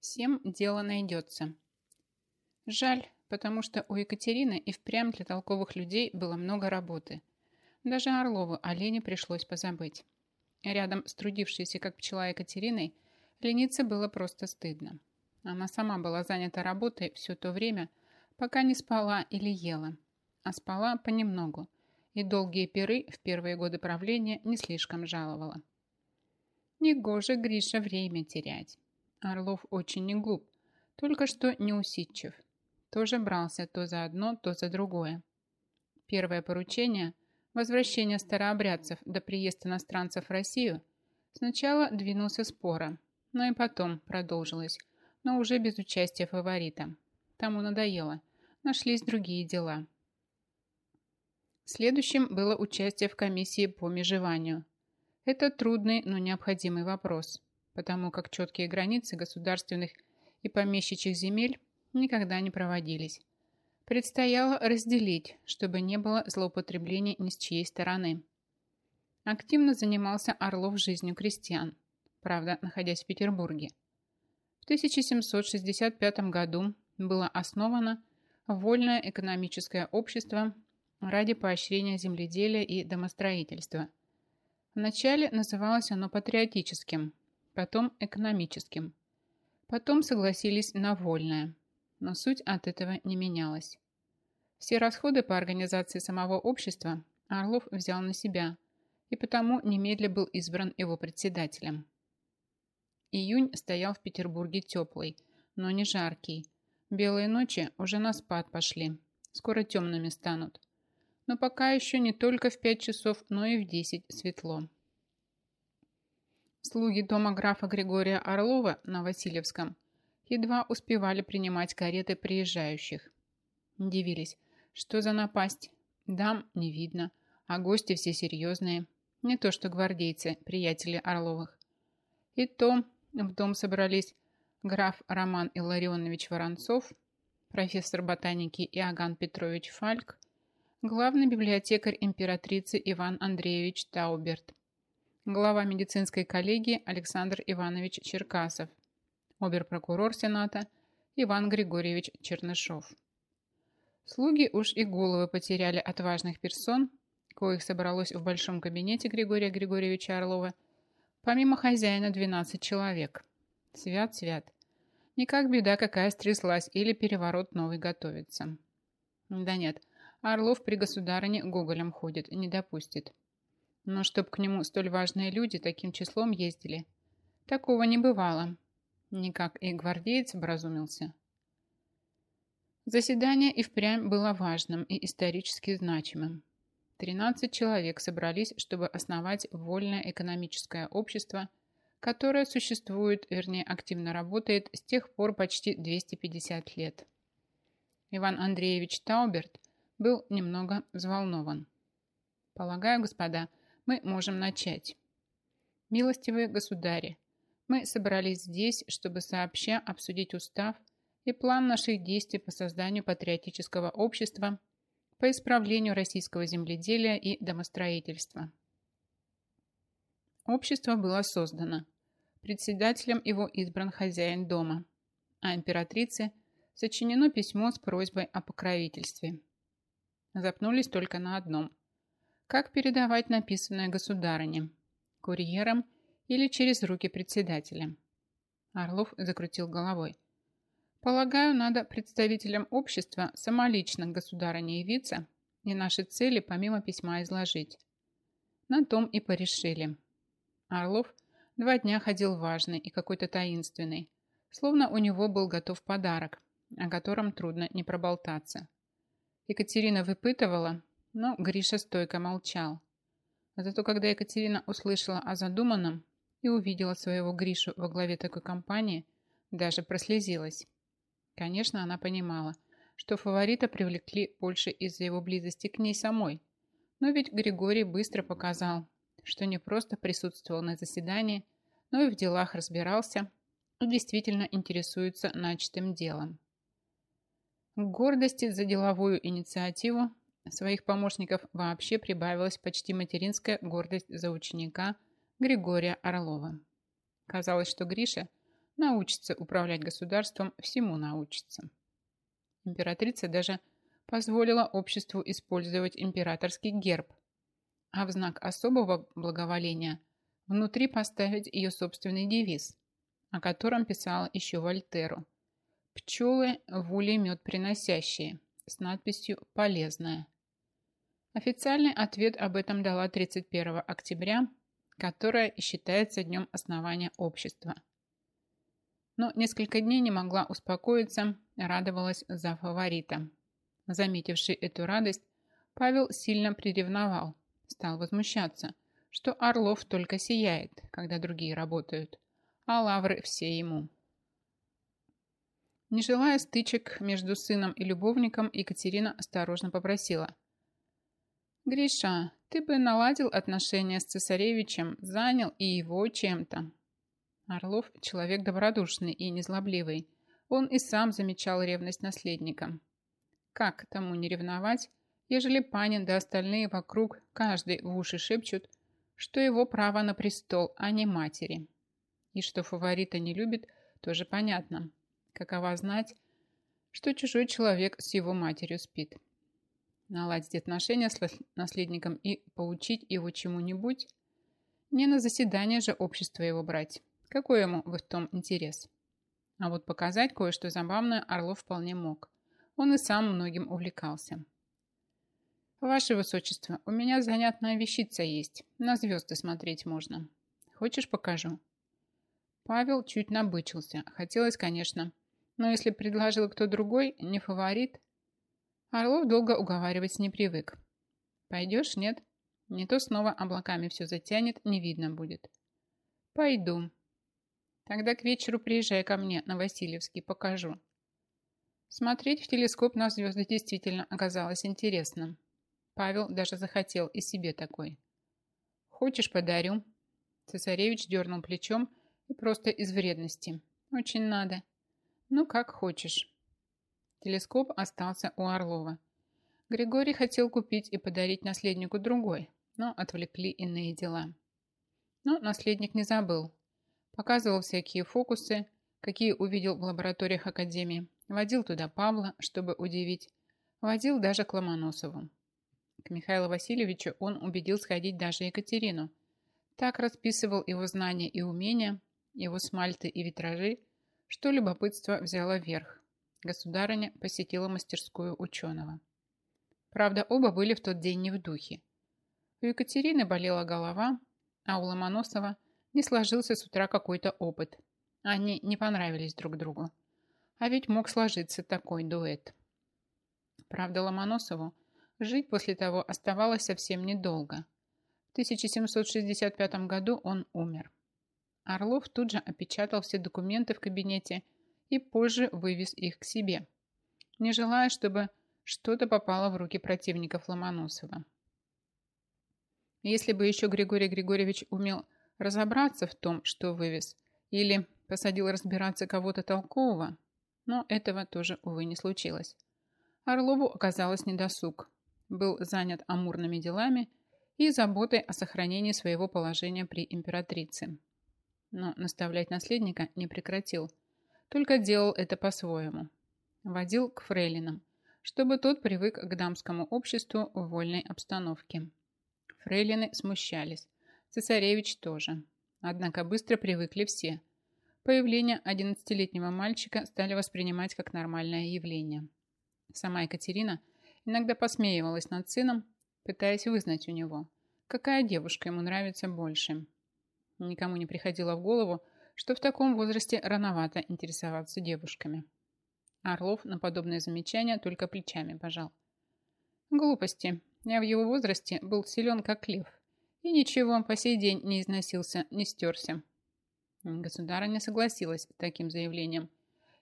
Всем дело найдется. Жаль, потому что у Екатерины и впрямь для толковых людей было много работы. Даже Орлову о пришлось позабыть. Рядом с трудившейся как пчела Екатериной лениться было просто стыдно. Она сама была занята работой все то время, пока не спала или ела, а спала понемногу, и долгие перы в первые годы правления не слишком жаловала. Негоже Гриша время терять. Орлов очень не глуп, только что неусидчив. Тоже брался то за одно, то за другое. Первое поручение – возвращение старообрядцев до приезда иностранцев в Россию – сначала двинулся спора, но и потом продолжилось, но уже без участия фаворита. Тому надоело, нашлись другие дела. Следующим было участие в комиссии по межеванию. Это трудный, но необходимый вопрос, потому как четкие границы государственных и помещичьих земель никогда не проводились. Предстояло разделить, чтобы не было злоупотреблений ни с чьей стороны. Активно занимался Орлов жизнью крестьян, правда, находясь в Петербурге. В 1765 году было основано Вольное экономическое общество ради поощрения земледелия и домостроительства. Вначале называлось оно патриотическим, потом экономическим. Потом согласились на вольное, но суть от этого не менялась. Все расходы по организации самого общества Орлов взял на себя, и потому немедля был избран его председателем. Июнь стоял в Петербурге теплый, но не жаркий. Белые ночи уже на спад пошли, скоро темными станут. Но пока еще не только в пять часов, но и в десять светло. Слуги дома графа Григория Орлова на Васильевском едва успевали принимать кареты приезжающих. Дивились, что за напасть? Дам не видно, а гости все серьезные. Не то что гвардейцы, приятели Орловых. И то в дом собрались граф Роман Илларионович Воронцов, профессор ботаники Иоганн Петрович Фальк, главный библиотекарь императрицы Иван Андреевич Тауберт, глава медицинской коллегии Александр Иванович Черкасов, оберпрокурор Сената Иван Григорьевич Чернышов. Слуги уж и головы потеряли от важных персон, коих собралось в большом кабинете Григория Григорьевича Орлова, помимо хозяина 12 человек. Свят-свят. Никак беда какая стряслась или переворот новый готовится. Да нет, Орлов при государыне Гоголем ходит, не допустит. Но чтоб к нему столь важные люди таким числом ездили, такого не бывало. Никак и гвардеец образумился. Заседание и впрямь было важным и исторически значимым. 13 человек собрались, чтобы основать вольное экономическое общество, которое существует, вернее, активно работает с тех пор почти 250 лет. Иван Андреевич Тауберт был немного взволнован. «Полагаю, господа, мы можем начать. Милостивые государи, мы собрались здесь, чтобы сообща обсудить устав и план наших действий по созданию патриотического общества по исправлению российского земледелия и домостроительства. Общество было создано. Председателем его избран хозяин дома, а императрице сочинено письмо с просьбой о покровительстве. Запнулись только на одном – как передавать написанное государыне? Курьером или через руки председателя? Орлов закрутил головой. Полагаю, надо представителям общества самолично государыне явиться и наши цели помимо письма изложить. На том и порешили. Орлов два дня ходил важный и какой-то таинственный, словно у него был готов подарок, о котором трудно не проболтаться. Екатерина выпытывала, но Гриша стойко молчал. Зато когда Екатерина услышала о задуманном и увидела своего Гришу во главе такой компании, даже прослезилась. Конечно, она понимала, что фаворита привлекли больше из-за его близости к ней самой. Но ведь Григорий быстро показал, что не просто присутствовал на заседании, но и в делах разбирался и действительно интересуется начатым делом. Гордости за деловую инициативу Своих помощников вообще прибавилась почти материнская гордость за ученика Григория Орлова. Казалось, что Гриша Научится управлять государством, всему научится. Императрица даже позволила обществу использовать императорский герб, а в знак особого благоволения внутри поставить ее собственный девиз, о котором писала еще Вольтеру. «Пчелы в улей мед приносящие» с надписью «Полезная». Официальный ответ об этом дала 31 октября, которое и считается днем основания общества. Но несколько дней не могла успокоиться, радовалась за фаворита. Заметивший эту радость, Павел сильно приревновал, стал возмущаться, что Орлов только сияет, когда другие работают, а лавры все ему. Не желая стычек между сыном и любовником, Екатерина осторожно попросила. «Гриша, ты бы наладил отношения с цесаревичем, занял и его чем-то». Орлов – человек добродушный и незлобливый. Он и сам замечал ревность наследника. Как тому не ревновать, ежели Панин да остальные вокруг каждый в уши шепчут, что его право на престол, а не матери. И что фаворита не любит, тоже понятно. Какова знать, что чужой человек с его матерью спит. Наладить отношения с наследником и поучить его чему-нибудь, не на заседание же общества его брать. Какой ему в том интерес? А вот показать кое-что забавное Орлов вполне мог. Он и сам многим увлекался. «Ваше Высочество, у меня занятная вещица есть. На звезды смотреть можно. Хочешь, покажу?» Павел чуть набычился. Хотелось, конечно, но если предложил кто другой, не фаворит... Орлов долго уговаривать не привык. Пойдешь, нет? Не то снова облаками все затянет, не видно будет. Пойду. Тогда к вечеру приезжай ко мне на Васильевский, покажу. Смотреть в телескоп на звезды действительно оказалось интересным. Павел даже захотел и себе такой. «Хочешь, подарю?» Цесаревич дернул плечом и просто из вредности. «Очень надо. Ну, как хочешь. Телескоп остался у Орлова. Григорий хотел купить и подарить наследнику другой, но отвлекли иные дела. Но наследник не забыл. Показывал всякие фокусы, какие увидел в лабораториях Академии. Водил туда Павла, чтобы удивить. Водил даже к Ломоносову. К Михаилу Васильевичу он убедил сходить даже Екатерину. Так расписывал его знания и умения, его смальты и витражи, что любопытство взяло верх. Государыня посетила мастерскую ученого. Правда, оба были в тот день не в духе. У Екатерины болела голова, а у Ломоносова не сложился с утра какой-то опыт. Они не понравились друг другу. А ведь мог сложиться такой дуэт. Правда, Ломоносову жить после того оставалось совсем недолго. В 1765 году он умер. Орлов тут же опечатал все документы в кабинете и позже вывез их к себе, не желая, чтобы что-то попало в руки противников Ломоносова. Если бы еще Григорий Григорьевич умел разобраться в том, что вывез, или посадил разбираться кого-то толкового, но этого тоже, увы, не случилось. Орлову оказалось недосуг, был занят амурными делами и заботой о сохранении своего положения при императрице но наставлять наследника не прекратил, только делал это по-своему. Водил к фрейлинам, чтобы тот привык к дамскому обществу в вольной обстановке. Фрейлины смущались, цесаревич тоже. Однако быстро привыкли все. Появление 11-летнего мальчика стали воспринимать как нормальное явление. Сама Екатерина иногда посмеивалась над сыном, пытаясь вызнать у него, какая девушка ему нравится больше – Никому не приходило в голову, что в таком возрасте рановато интересоваться девушками. Орлов на подобное замечание только плечами пожал. Глупости. Я в его возрасте был силен как лев. И ничего, по сей день не износился, не стерся. Государыня согласилась с таким заявлением.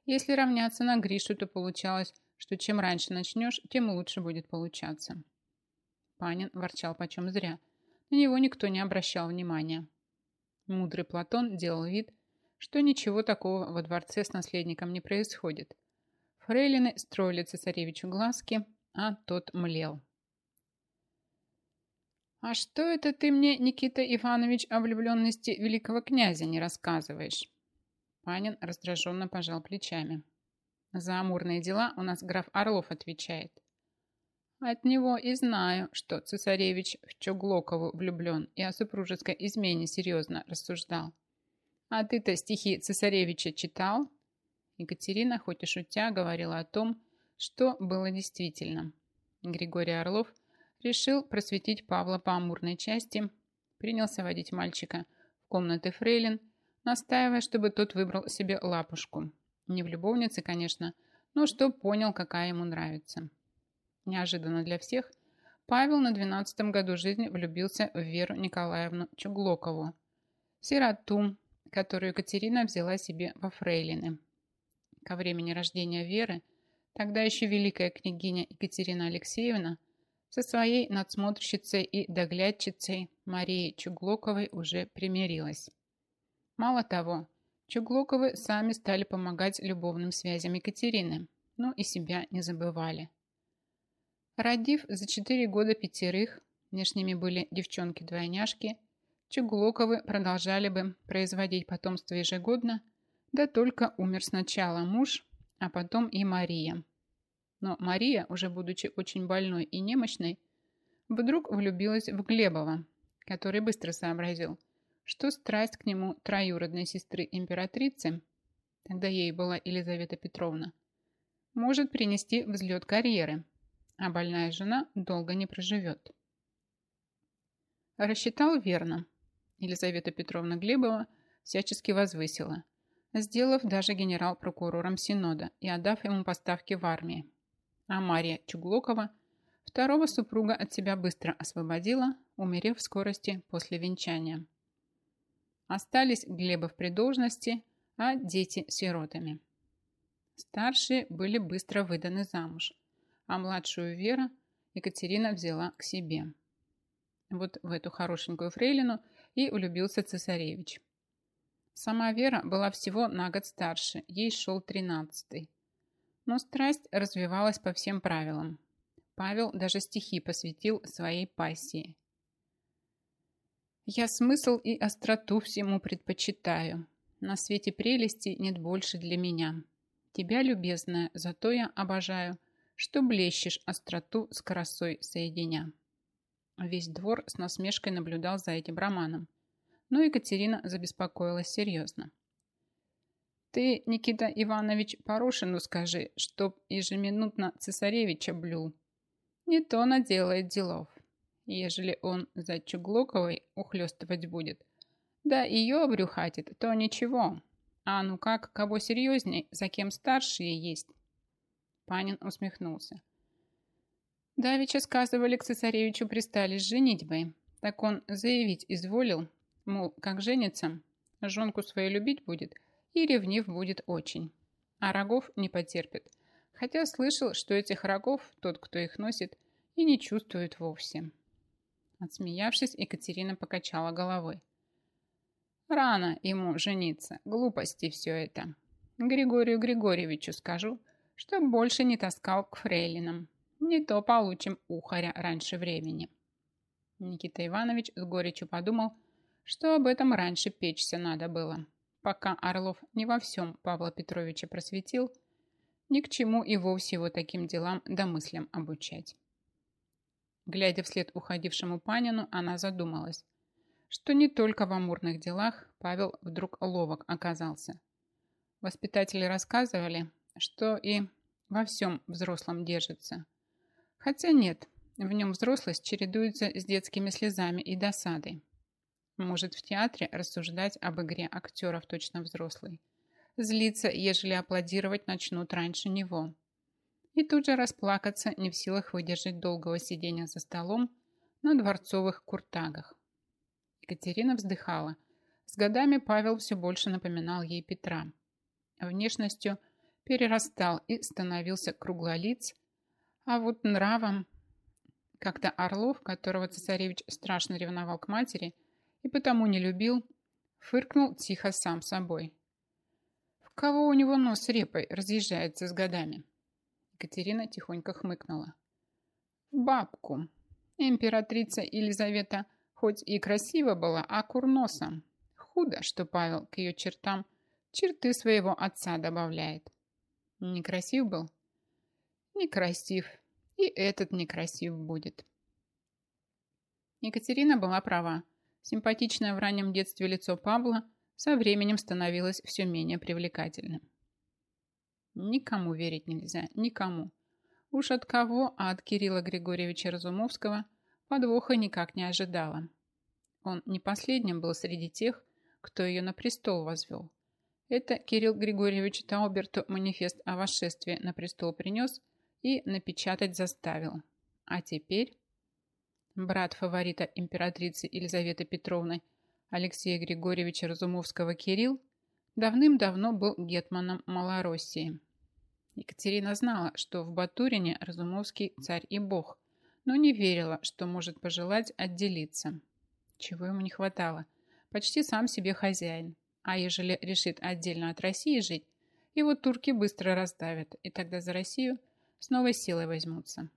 Если равняться на Гришу, то получалось, что чем раньше начнешь, тем лучше будет получаться. Панин ворчал почем зря. На него никто не обращал внимания. Мудрый Платон делал вид, что ничего такого во дворце с наследником не происходит. Фрейлины строили цесаревичу глазки, а тот млел. «А что это ты мне, Никита Иванович, о влюбленности великого князя не рассказываешь?» Панин раздраженно пожал плечами. За амурные дела у нас граф Орлов отвечает. От него и знаю, что цесаревич в Чуглокову влюблен и о супружеской измене серьезно рассуждал. А ты-то стихи цесаревича читал? Екатерина, хоть и шутя, говорила о том, что было действительно. Григорий Орлов решил просветить Павла по амурной части, принялся водить мальчика в комнаты фрейлин, настаивая, чтобы тот выбрал себе лапушку. Не в любовнице, конечно, но чтоб понял, какая ему нравится. Неожиданно для всех, Павел на двенадцатом году жизни влюбился в Веру Николаевну Чуглокову, сироту, которую Екатерина взяла себе во фрейлины. Ко времени рождения Веры, тогда еще великая княгиня Екатерина Алексеевна, со своей надсмотрщицей и доглядчицей Марией Чуглоковой уже примирилась. Мало того, Чуглоковы сами стали помогать любовным связям Екатерины, но и себя не забывали. Родив за четыре года пятерых, внешними были девчонки-двойняшки, Чуглоковы продолжали бы производить потомство ежегодно, да только умер сначала муж, а потом и Мария. Но Мария, уже будучи очень больной и немощной, вдруг влюбилась в Глебова, который быстро сообразил, что страсть к нему троюродной сестры императрицы, тогда ей была Елизавета Петровна, может принести взлет карьеры – а больная жена долго не проживет. Рассчитал верно. Елизавета Петровна Глебова всячески возвысила, сделав даже генерал-прокурором Синода и отдав ему поставки в армии. А Мария Чуглокова второго супруга от себя быстро освободила, умерев в скорости после венчания. Остались Глебов при должности, а дети сиротами. Старшие были быстро выданы замуж – а младшую Вера Екатерина взяла к себе. Вот в эту хорошенькую фрейлину и влюбился цесаревич. Сама Вера была всего на год старше, ей шел тринадцатый. Но страсть развивалась по всем правилам. Павел даже стихи посвятил своей пассии. «Я смысл и остроту всему предпочитаю. На свете прелести нет больше для меня. Тебя, любезная, зато я обожаю, что блещешь остроту с красой соединя. Весь двор с насмешкой наблюдал за этим романом, но Екатерина забеспокоилась серьезно. «Ты, Никита Иванович, Порошину скажи, чтоб ежеминутно цесаревича блюл. Не то наделает делов. Ежели он за Чуглоковой ухлёстывать будет, да ее обрюхатит, то ничего. А ну как, кого серьезней, за кем старшие есть, Панин усмехнулся. Давича сказывали, к цесаревичу пристали с женитьбой. Так он заявить изволил, мол, как женится, жонку свою любить будет и ревнив будет очень. А рогов не потерпит. Хотя слышал, что этих рогов тот, кто их носит, и не чувствует вовсе. Отсмеявшись, Екатерина покачала головой. Рано ему жениться, глупости все это. Григорию Григорьевичу скажу, что больше не таскал к фрейлинам. Не то получим ухаря раньше времени. Никита Иванович с горечью подумал, что об этом раньше печься надо было. Пока Орлов не во всем Павла Петровича просветил, ни к чему и вовсе его таким делам да мыслям обучать. Глядя вслед уходившему Панину, она задумалась, что не только в амурных делах Павел вдруг ловок оказался. Воспитатели рассказывали, что и во всем взрослом держится. Хотя нет, в нем взрослость чередуется с детскими слезами и досадой. Может в театре рассуждать об игре актеров точно взрослый. Злиться, ежели аплодировать начнут раньше него. И тут же расплакаться, не в силах выдержать долгого сидения за столом на дворцовых куртагах. Екатерина вздыхала. С годами Павел все больше напоминал ей Петра. Внешностью перерастал и становился круглолиц, а вот нравом как-то Орлов, которого цесаревич страшно ревновал к матери и потому не любил, фыркнул тихо сам собой. В кого у него нос репой разъезжается с годами? Екатерина тихонько хмыкнула. Бабку. Императрица Елизавета хоть и красива была, а курносом. Худо, что Павел к ее чертам Черты своего отца добавляет. Некрасив был? Некрасив. И этот некрасив будет. Екатерина была права. Симпатичное в раннем детстве лицо Павла со временем становилось все менее привлекательным. Никому верить нельзя, никому. Уж от кого, а от Кирилла Григорьевича Разумовского подвоха никак не ожидала. Он не последним был среди тех, кто ее на престол возвел. Это Кирилл Григорьевич Тауберту манифест о восшествии на престол принес и напечатать заставил. А теперь брат фаворита императрицы Елизаветы Петровны Алексея Григорьевича Разумовского Кирилл давным-давно был гетманом Малороссии. Екатерина знала, что в Батурине Разумовский царь и бог, но не верила, что может пожелать отделиться. Чего ему не хватало? Почти сам себе хозяин. А ежели решит отдельно от России жить, его турки быстро раздавят, и тогда за Россию с новой силой возьмутся.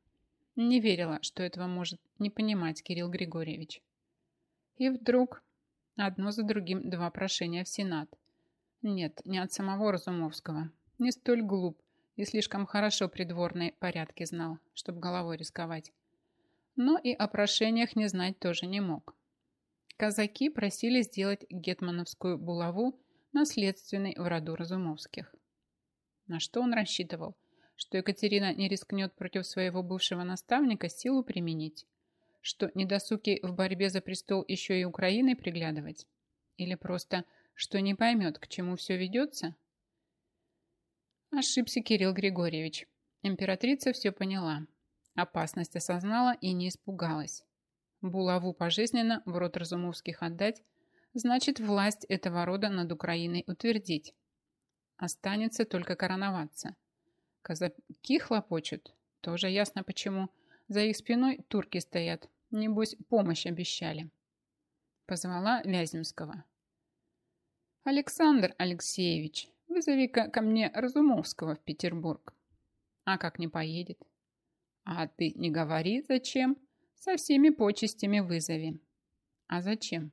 Не верила, что этого может не понимать Кирилл Григорьевич. И вдруг одно за другим два прошения в Сенат. Нет, не от самого Разумовского. Не столь глуп, и слишком хорошо придворные порядки знал, чтобы головой рисковать. Но и о прошениях не знать тоже не мог. Казаки просили сделать гетмановскую булаву наследственной в роду Разумовских. На что он рассчитывал? Что Екатерина не рискнет против своего бывшего наставника силу применить? Что недосуки в борьбе за престол еще и Украиной приглядывать? Или просто, что не поймет, к чему все ведется? Ошибся Кирилл Григорьевич. Императрица все поняла. Опасность осознала и не испугалась. Булаву пожизненно в рот Разумовских отдать, значит власть этого рода над Украиной утвердить. Останется только короноваться. Казаки хлопочут, тоже ясно почему. За их спиной турки стоят, небось помощь обещали. Позвала Вяземского. Александр Алексеевич, Вызови-ка ко мне Разумовского в Петербург. А как не поедет? А ты не говори, зачем. Со всеми почестями вызови. А зачем?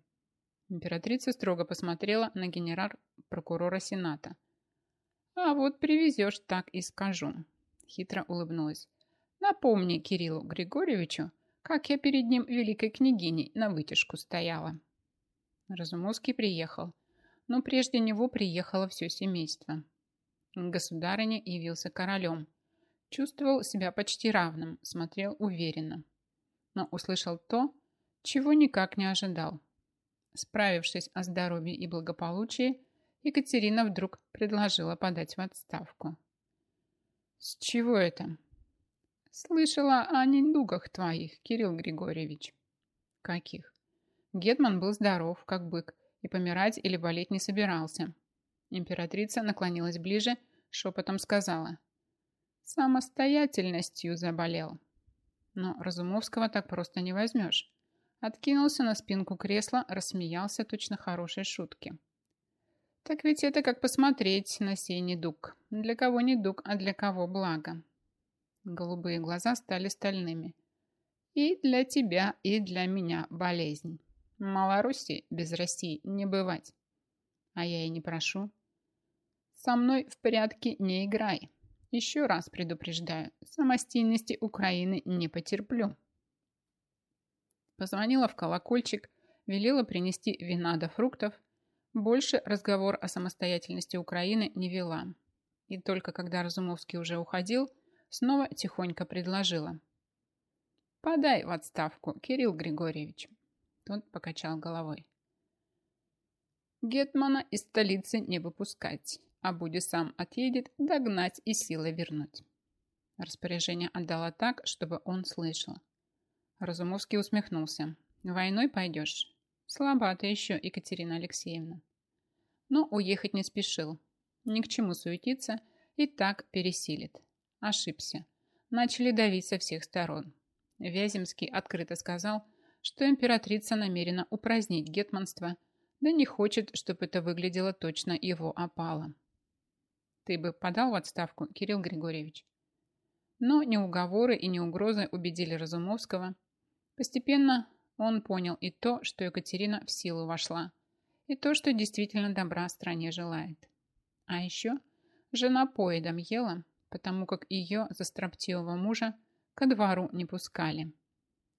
Императрица строго посмотрела на генерал-прокурора Сената. А вот привезешь, так и скажу. Хитро улыбнулась. Напомни Кириллу Григорьевичу, как я перед ним великой княгиней на вытяжку стояла. Разумовский приехал но прежде него приехало все семейство. Государыня явился королем. Чувствовал себя почти равным, смотрел уверенно. Но услышал то, чего никак не ожидал. Справившись о здоровье и благополучии, Екатерина вдруг предложила подать в отставку. «С чего это?» «Слышала о недугах твоих, Кирилл Григорьевич». «Каких?» Гетман был здоров, как бык, и помирать или болеть не собирался. Императрица наклонилась ближе, шепотом сказала. Самостоятельностью заболел. Но Разумовского так просто не возьмешь. Откинулся на спинку кресла, рассмеялся точно хорошей шутки. Так ведь это как посмотреть на сей недуг. Для кого недуг, а для кого благо. Голубые глаза стали стальными. И для тебя, и для меня болезнь. Малоруссии без России не бывать. А я и не прошу. Со мной в порядке не играй. Еще раз предупреждаю, самостийности Украины не потерплю. Позвонила в колокольчик, велела принести вина до фруктов. Больше разговор о самостоятельности Украины не вела. И только когда Разумовский уже уходил, снова тихонько предложила. «Подай в отставку, Кирилл Григорьевич». Тот покачал головой. Гетмана из столицы не выпускать, а будет сам отъедет, догнать и силой вернуть. Распоряжение отдала так, чтобы он слышал. Разумовский усмехнулся. «Войной пойдешь?» «Слабо ты еще, Екатерина Алексеевна». Но уехать не спешил. Ни к чему суетиться, и так пересилит. Ошибся. Начали давить со всех сторон. Вяземский открыто сказал, что императрица намерена упразднить гетманство, да не хочет, чтобы это выглядело точно его опалом. Ты бы подал в отставку, Кирилл Григорьевич. Но ни уговоры и ни угрозы убедили Разумовского. Постепенно он понял и то, что Екатерина в силу вошла, и то, что действительно добра стране желает. А еще жена поедом ела, потому как ее за строптивого мужа ко двору не пускали.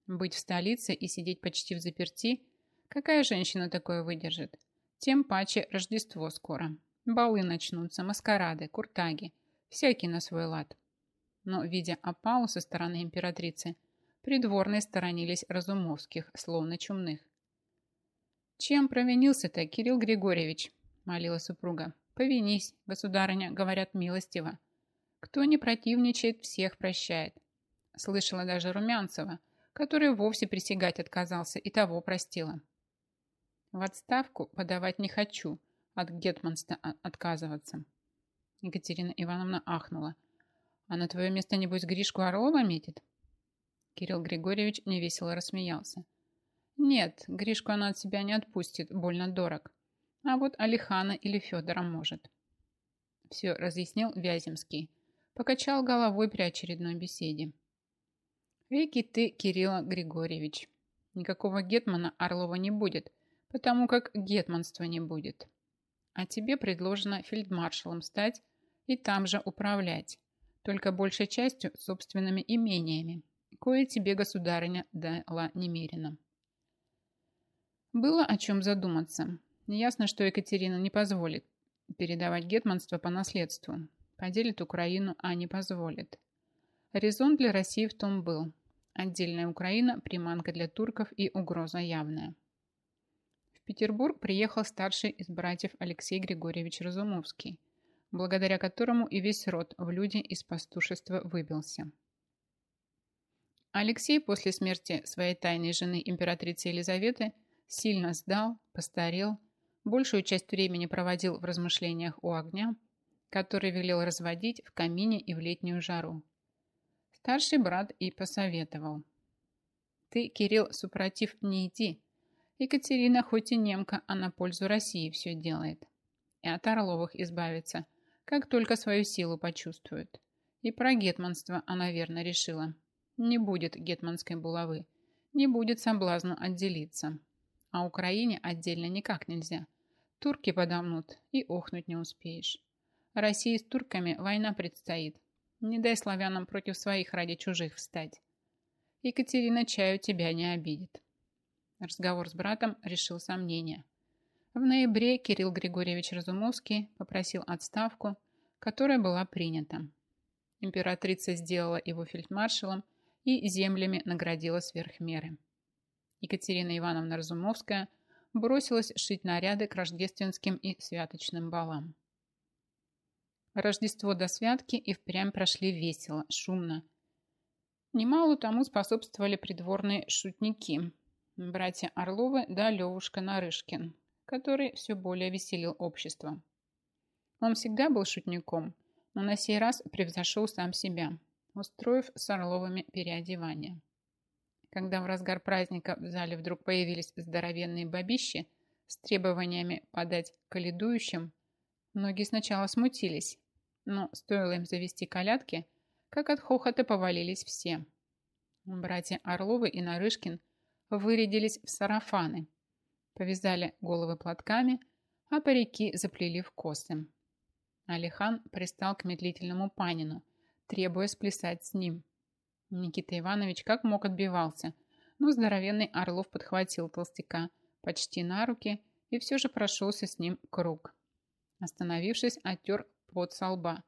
Быть в столице и сидеть почти в заперти, какая женщина такое выдержит? Тем паче Рождество скоро. Балы начнутся, маскарады, куртаги, всякий на свой лад. Но, видя опалу со стороны императрицы, придворные сторонились Разумовских, словно чумных. «Чем провинился-то, Кирилл Григорьевич?» – молила супруга. «Повинись, государыня, говорят милостиво. Кто не противничает, всех прощает». Слышала даже Румянцева, который вовсе присягать отказался и того простила. «В отставку подавать не хочу», от гетманства отказываться. Екатерина Ивановна ахнула. «А на твое место, небось, Гришку Орлова метит?» Кирилл Григорьевич невесело рассмеялся. «Нет, Гришку она от себя не отпустит, больно дорог. А вот Алихана или Федора может». Все разъяснил Вяземский. Покачал головой при очередной беседе. «Веки ты, Кирилл Григорьевич. Никакого гетмана Орлова не будет, потому как гетманства не будет а тебе предложено фельдмаршалом стать и там же управлять, только большей частью собственными имениями, кое тебе государыня дала немерено. Было о чем задуматься. Ясно, что Екатерина не позволит передавать гетманство по наследству. Поделит Украину, а не позволит. Резон для России в том был. Отдельная Украина – приманка для турков и угроза явная. Петербург приехал старший из братьев Алексей Григорьевич Разумовский, благодаря которому и весь род в люди из пастушества выбился. Алексей после смерти своей тайной жены императрицы Елизаветы сильно сдал, постарел, большую часть времени проводил в размышлениях у огня, который велел разводить в камине и в летнюю жару. Старший брат и посоветовал. «Ты, Кирилл, супротив не иди, Екатерина хоть и немка, а на пользу России все делает. И от Орловых избавится, как только свою силу почувствует. И про гетманство она верно решила. Не будет гетманской булавы, не будет соблазну отделиться. А Украине отдельно никак нельзя. Турки подомнут, и охнуть не успеешь. России с турками война предстоит. Не дай славянам против своих ради чужих встать. Екатерина чаю тебя не обидит. Разговор с братом решил сомнения. В ноябре Кирилл Григорьевич Разумовский попросил отставку, которая была принята. Императрица сделала его фельдмаршалом и землями наградила сверх меры. Екатерина Ивановна Разумовская бросилась шить наряды к рождественским и святочным балам. Рождество до святки и впрямь прошли весело, шумно. Немало тому способствовали придворные шутники, братья Орловы да Левушка Нарышкин, который все более веселил общество. Он всегда был шутником, но на сей раз превзошел сам себя, устроив с Орловыми переодевание. Когда в разгар праздника в зале вдруг появились здоровенные бабищи с требованиями подать каледующим, многие сначала смутились, но стоило им завести колядки, как от хохота повалились все. Братья Орловы и Нарышкин – вырядились в сарафаны, повязали головы платками, а парики заплели в косы. Алихан пристал к медлительному панину, требуя сплясать с ним. Никита Иванович как мог отбивался, но здоровенный Орлов подхватил толстяка почти на руки и все же прошелся с ним круг. Остановившись, оттер пот со лба.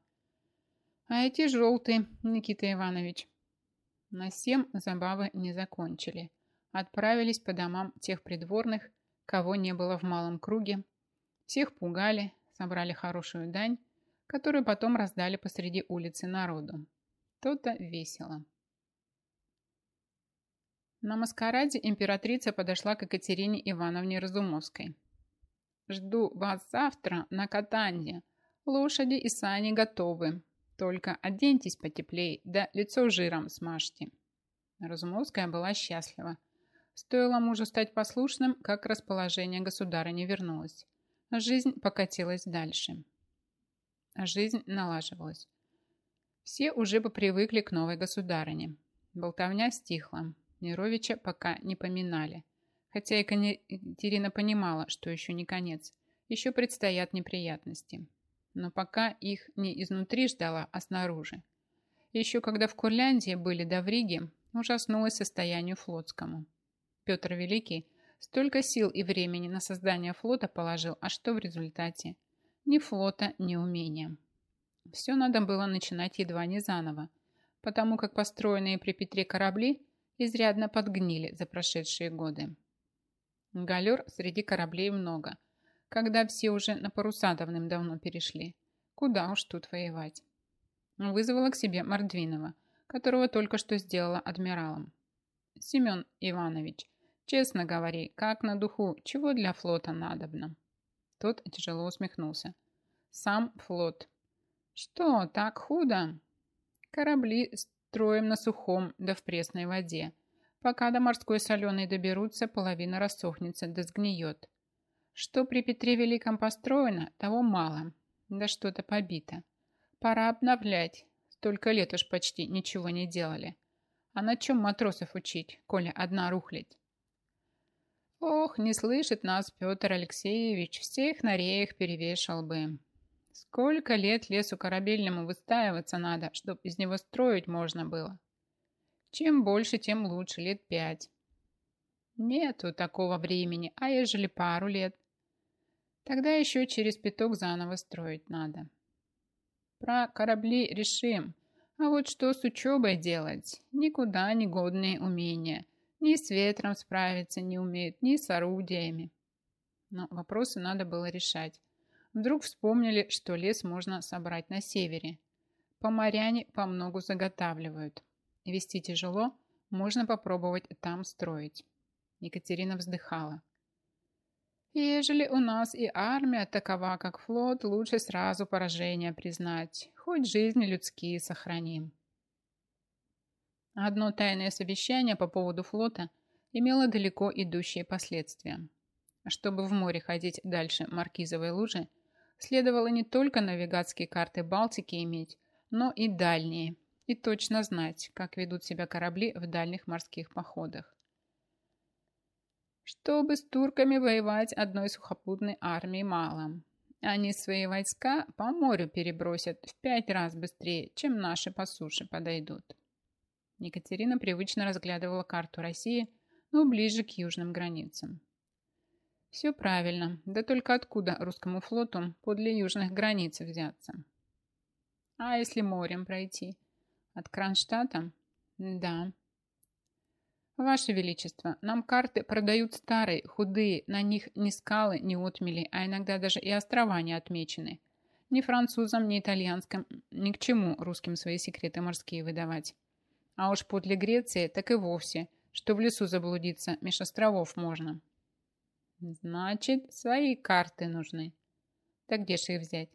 «А эти желтые, Никита Иванович!» На семь забавы не закончили – отправились по домам тех придворных, кого не было в малом круге. Всех пугали, собрали хорошую дань, которую потом раздали посреди улицы народу. То-то весело. На маскараде императрица подошла к Екатерине Ивановне Разумовской. «Жду вас завтра на катанье. Лошади и сани готовы. Только оденьтесь потеплей, да лицо жиром смажьте». Разумовская была счастлива. Стоило мужу стать послушным, как расположение государыни вернулось. Жизнь покатилась дальше. Жизнь налаживалась. Все уже бы привыкли к новой государыне. Болтовня стихла. Неровича пока не поминали. Хотя Екатерина понимала, что еще не конец. Еще предстоят неприятности. Но пока их не изнутри ждала, а снаружи. Еще когда в Курляндии были до Вриги, ужаснулось состоянию флотскому. Петр Великий столько сил и времени на создание флота положил, а что в результате? Ни флота, ни умения. Все надо было начинать едва не заново, потому как построенные при Петре корабли изрядно подгнили за прошедшие годы. Галер среди кораблей много, когда все уже на паруса давным-давно перешли. Куда уж тут воевать. Вызвала к себе Мордвинова, которого только что сделала адмиралом. «Семен Иванович, честно говори, как на духу, чего для флота надобно?» Тот тяжело усмехнулся. «Сам флот. Что, так худо?» «Корабли строим на сухом, да в пресной воде. Пока до морской соленой доберутся, половина рассохнется, да сгниет. Что при Петре Великом построено, того мало, да что-то побито. Пора обновлять. Столько лет уж почти ничего не делали. А на чем матросов учить, коли одна рухлядь? Ох, не слышит нас Петр Алексеевич, всех на реях перевешал бы. Сколько лет лесу корабельному выстаиваться надо, чтоб из него строить можно было. Чем больше, тем лучше, лет пять. Нету такого времени, а ежели пару лет? Тогда еще через пяток заново строить надо. Про корабли решим. А вот что с учебой делать? Никуда не годные умения. Ни с ветром справиться не умеют, ни с орудиями. Но вопросы надо было решать. Вдруг вспомнили, что лес можно собрать на севере. Поморяне по многу заготавливают. Вести тяжело, можно попробовать там строить. Екатерина вздыхала. Ежели у нас и армия такова, как флот, лучше сразу поражение признать, хоть жизни людские сохраним. Одно тайное совещание по поводу флота имело далеко идущие последствия. Чтобы в море ходить дальше Маркизовой лужи, следовало не только навигатские карты Балтики иметь, но и дальние, и точно знать, как ведут себя корабли в дальних морских походах. Чтобы с турками воевать одной сухопутной армии мало. Они свои войска по морю перебросят в пять раз быстрее, чем наши по суше подойдут. Екатерина привычно разглядывала карту России, но ближе к южным границам. Все правильно, да только откуда русскому флоту подле южных границ взяться? А если морем пройти? От Кронштадта? Да, «Ваше Величество, нам карты продают старые, худые, на них ни скалы, ни отмели, а иногда даже и острова не отмечены. Ни французам, ни итальянским, ни к чему русским свои секреты морские выдавать. А уж подле Греции так и вовсе, что в лесу заблудиться меж островов можно». «Значит, свои карты нужны. Так где же их взять?»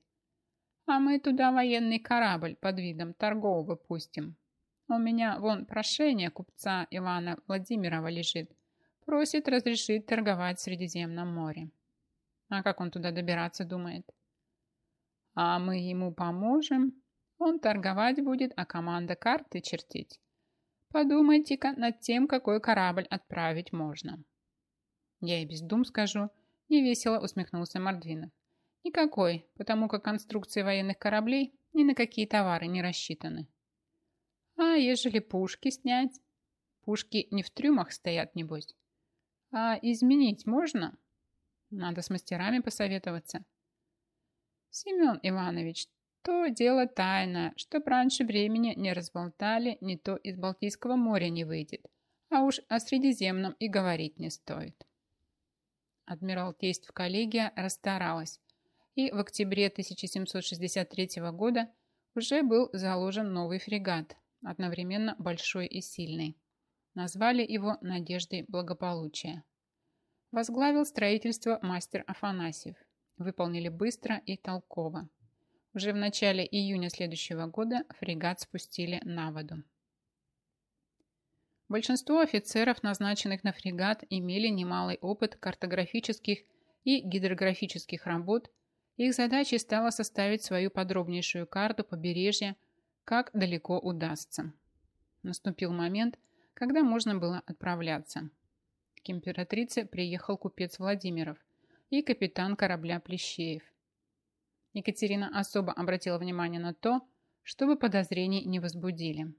«А мы туда военный корабль под видом торгового пустим». У меня вон прошение купца Ивана Владимирова лежит. Просит разрешить торговать в Средиземном море. А как он туда добираться думает? А мы ему поможем. Он торговать будет, а команда карты чертить. Подумайте-ка над тем, какой корабль отправить можно. Я и без дум скажу, невесело усмехнулся Мордвинов. Никакой, потому как конструкции военных кораблей ни на какие товары не рассчитаны. А ежели пушки снять? Пушки не в трюмах стоят, небось. А изменить можно? Надо с мастерами посоветоваться. Семен Иванович, то дело тайное, чтоб раньше времени не разболтали, не то из Балтийского моря не выйдет. А уж о Средиземном и говорить не стоит. Адмиралтейство коллегия расстаралась, и в октябре 1763 года уже был заложен новый фрегат одновременно большой и сильный. Назвали его «Надеждой благополучия». Возглавил строительство мастер Афанасьев. Выполнили быстро и толково. Уже в начале июня следующего года фрегат спустили на воду. Большинство офицеров, назначенных на фрегат, имели немалый опыт картографических и гидрографических работ. Их задачей стало составить свою подробнейшую карту побережья как далеко удастся. Наступил момент, когда можно было отправляться. К императрице приехал купец Владимиров и капитан корабля Плещеев. Екатерина особо обратила внимание на то, чтобы подозрений не возбудили.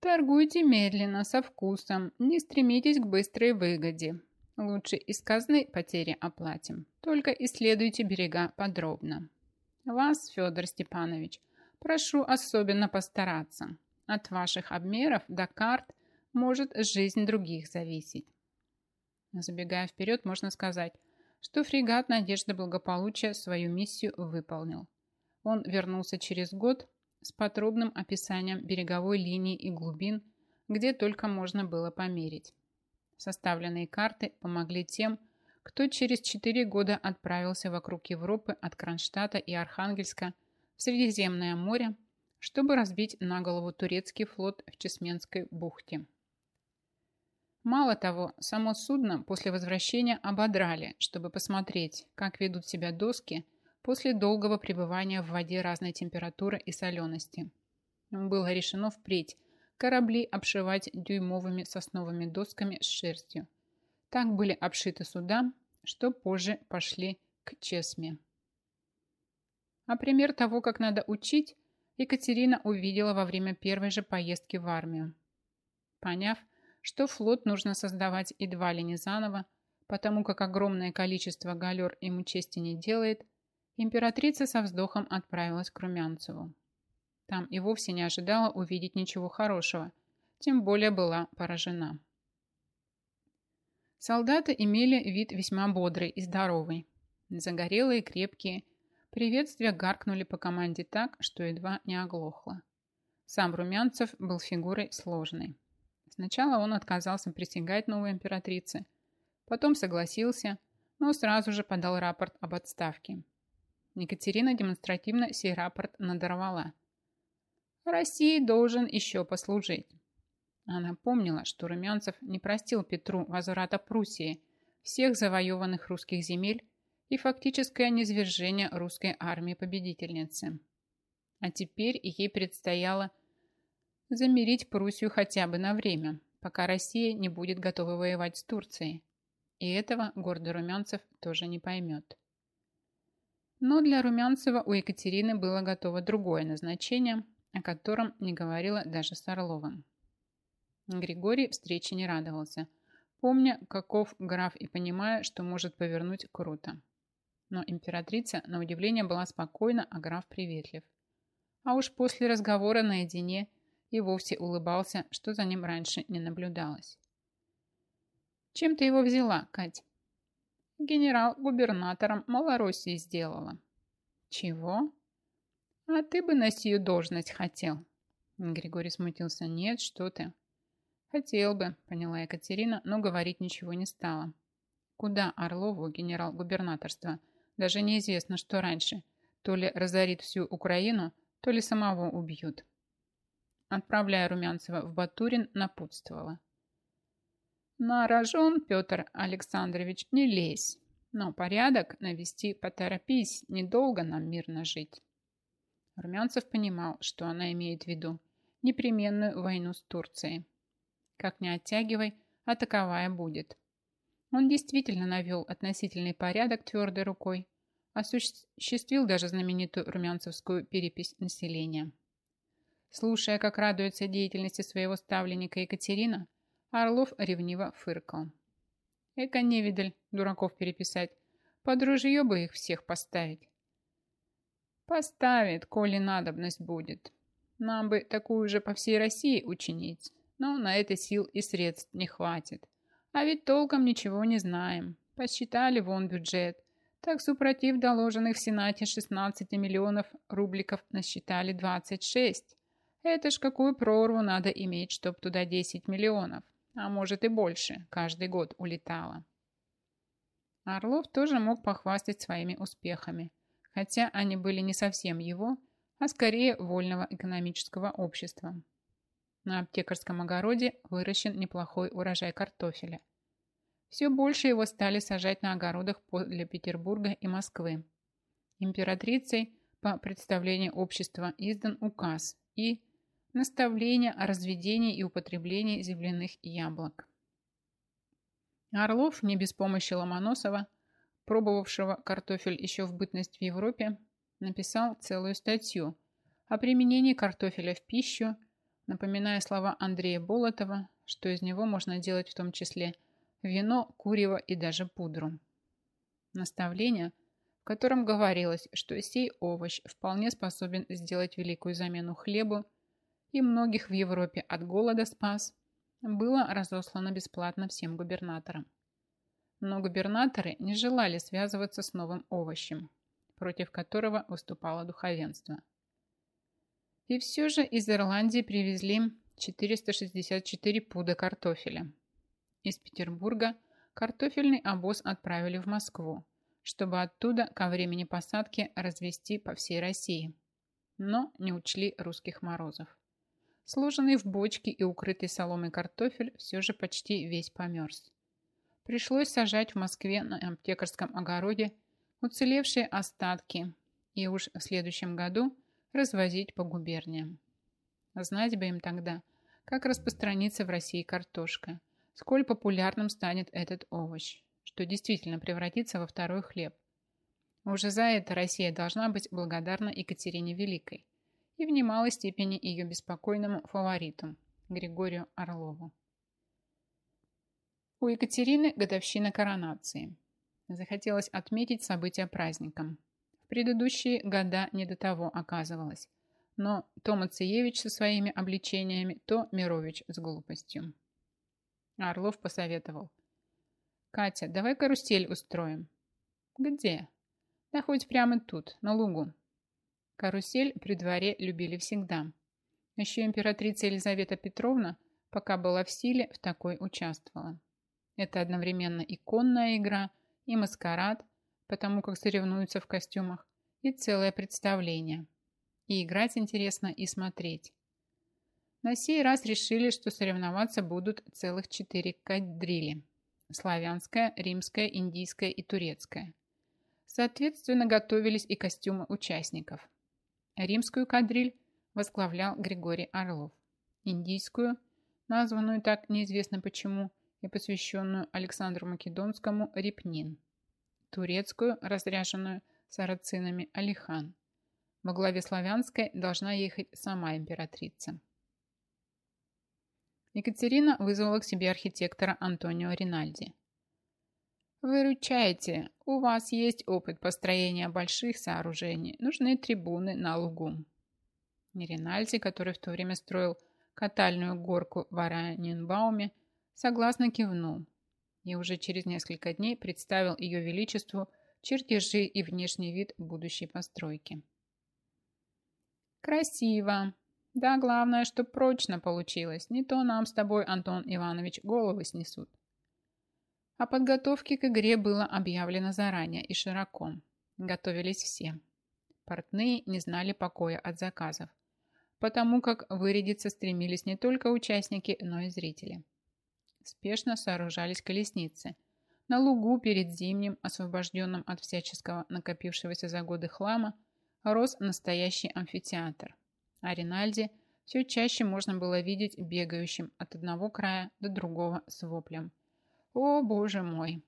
Торгуйте медленно, со вкусом, не стремитесь к быстрой выгоде. Лучше из казны потери оплатим, только исследуйте берега подробно. Вас, Федор Степанович, прошу особенно постараться. От ваших обмеров до карт может жизнь других зависеть. Забегая вперед, можно сказать, что фрегат «Надежда благополучия» свою миссию выполнил. Он вернулся через год с подробным описанием береговой линии и глубин, где только можно было померить. Составленные карты помогли тем, кто через 4 года отправился вокруг Европы от Кронштадта и Архангельска в Средиземное море, чтобы разбить на голову турецкий флот в Чесменской бухте. Мало того, само судно после возвращения ободрали, чтобы посмотреть, как ведут себя доски после долгого пребывания в воде разной температуры и солености. Было решено впредь корабли обшивать дюймовыми сосновыми досками с шерстью. Так были обшиты суда, что позже пошли к Чесме. А пример того, как надо учить, Екатерина увидела во время первой же поездки в армию. Поняв, что флот нужно создавать едва ли не заново, потому как огромное количество галер ему чести не делает, императрица со вздохом отправилась к Румянцеву. Там и вовсе не ожидала увидеть ничего хорошего, тем более была поражена. Солдаты имели вид весьма бодрый и здоровый. Загорелые, крепкие. Приветствия гаркнули по команде так, что едва не оглохло. Сам Румянцев был фигурой сложной. Сначала он отказался присягать новой императрице, потом согласился, но сразу же подал рапорт об отставке. Екатерина демонстративно сей рапорт надорвала. России должен еще послужить. Она помнила, что Румянцев не простил Петру возврата Пруссии, всех завоеванных русских земель и фактическое низвержение русской армии победительницы. А теперь ей предстояло замерить Пруссию хотя бы на время, пока Россия не будет готова воевать с Турцией. И этого гордый Румянцев тоже не поймет. Но для Румянцева у Екатерины было готово другое назначение, о котором не говорила даже с Орловым. Григорий встрече не радовался, помня, каков граф и понимая, что может повернуть круто. Но императрица, на удивление, была спокойна, а граф приветлив. А уж после разговора наедине – и вовсе улыбался, что за ним раньше не наблюдалось. «Чем ты его взяла, Кать?» «Генерал-губернатором Малороссии сделала». «Чего?» «А ты бы на сию должность хотел». Григорий смутился. «Нет, что ты». «Хотел бы», поняла Екатерина, но говорить ничего не стала. Куда Орлову генерал-губернаторство? Даже неизвестно, что раньше. То ли разорит всю Украину, то ли самого убьют отправляя Румянцева в Батурин, напутствовала. На рожон, Петр Александрович, не лезь, но порядок навести поторопись, недолго нам мирно жить. Румянцев понимал, что она имеет в виду непременную войну с Турцией. Как не оттягивай, а таковая будет. Он действительно навел относительный порядок твердой рукой, осуществил даже знаменитую румянцевскую перепись населения. Слушая, как радуется деятельности своего ставленника Екатерина, Орлов ревниво фыркал. Эка невидаль, дураков переписать. Под ружье бы их всех поставить. Поставит, коли надобность будет. Нам бы такую же по всей России учинить, но на это сил и средств не хватит. А ведь толком ничего не знаем. Посчитали вон бюджет. Так, супротив доложенных в Сенате 16 миллионов рубликов насчитали 26. Это ж какую прорву надо иметь, чтоб туда 10 миллионов, а может и больше, каждый год улетало. Орлов тоже мог похвастать своими успехами, хотя они были не совсем его, а скорее вольного экономического общества. На аптекарском огороде выращен неплохой урожай картофеля. Все больше его стали сажать на огородах для Петербурга и Москвы. Императрицей по представлению общества издан указ и наставления о разведении и употреблении земляных яблок. Орлов, не без помощи Ломоносова, пробовавшего картофель еще в бытность в Европе, написал целую статью о применении картофеля в пищу, напоминая слова Андрея Болотова, что из него можно делать в том числе вино, курево и даже пудру. Наставление, в котором говорилось, что сей овощ вполне способен сделать великую замену хлебу и многих в Европе от голода спас, было разослано бесплатно всем губернаторам. Но губернаторы не желали связываться с новым овощем, против которого выступало духовенство. И все же из Ирландии привезли 464 пуда картофеля. Из Петербурга картофельный обоз отправили в Москву, чтобы оттуда ко времени посадки развести по всей России. Но не учли русских морозов. Сложенный в бочки и укрытый соломой картофель все же почти весь померз. Пришлось сажать в Москве на аптекарском огороде уцелевшие остатки и уж в следующем году развозить по губерниям. Знать бы им тогда, как распространится в России картошка, сколь популярным станет этот овощ, что действительно превратится во второй хлеб. Уже за это Россия должна быть благодарна Екатерине Великой и в немалой степени ее беспокойному фавориту Григорию Орлову. У Екатерины годовщина коронации. Захотелось отметить события праздником. В предыдущие года не до того оказывалось. Но то Мациевич со своими обличениями, то Мирович с глупостью. Орлов посоветовал. «Катя, давай карусель устроим». «Где?» «Да хоть прямо тут, на лугу». Карусель при дворе любили всегда. Еще императрица Елизавета Петровна, пока была в силе, в такой участвовала. Это одновременно и конная игра, и маскарад, потому как соревнуются в костюмах, и целое представление. И играть интересно, и смотреть. На сей раз решили, что соревноваться будут целых четыре кадрили. Славянская, римская, индийская и турецкая. Соответственно, готовились и костюмы участников. Римскую кадриль возглавлял Григорий Орлов. Индийскую, названную так неизвестно почему, и посвященную Александру Македонскому Репнин, турецкую, разряженную сарацинами Алихан. Во главе славянской должна ехать сама императрица. Екатерина вызвала к себе архитектора Антонио Ринальди. «Выручайте, у вас есть опыт построения больших сооружений, нужны трибуны на лугу». Ринальди, который в то время строил катальную горку в Аранинбауме, согласно кивнул и уже через несколько дней представил ее величеству чертежи и внешний вид будущей постройки. «Красиво. Да, главное, что прочно получилось. Не то нам с тобой, Антон Иванович, головы снесут». О подготовке к игре было объявлено заранее и широко. Готовились все. Портные не знали покоя от заказов, потому как вырядиться стремились не только участники, но и зрители. Спешно сооружались колесницы. На лугу перед зимним, освобожденным от всяческого накопившегося за годы хлама, рос настоящий амфитеатр. А Ринальди все чаще можно было видеть бегающим от одного края до другого с воплем. «О, боже мой!»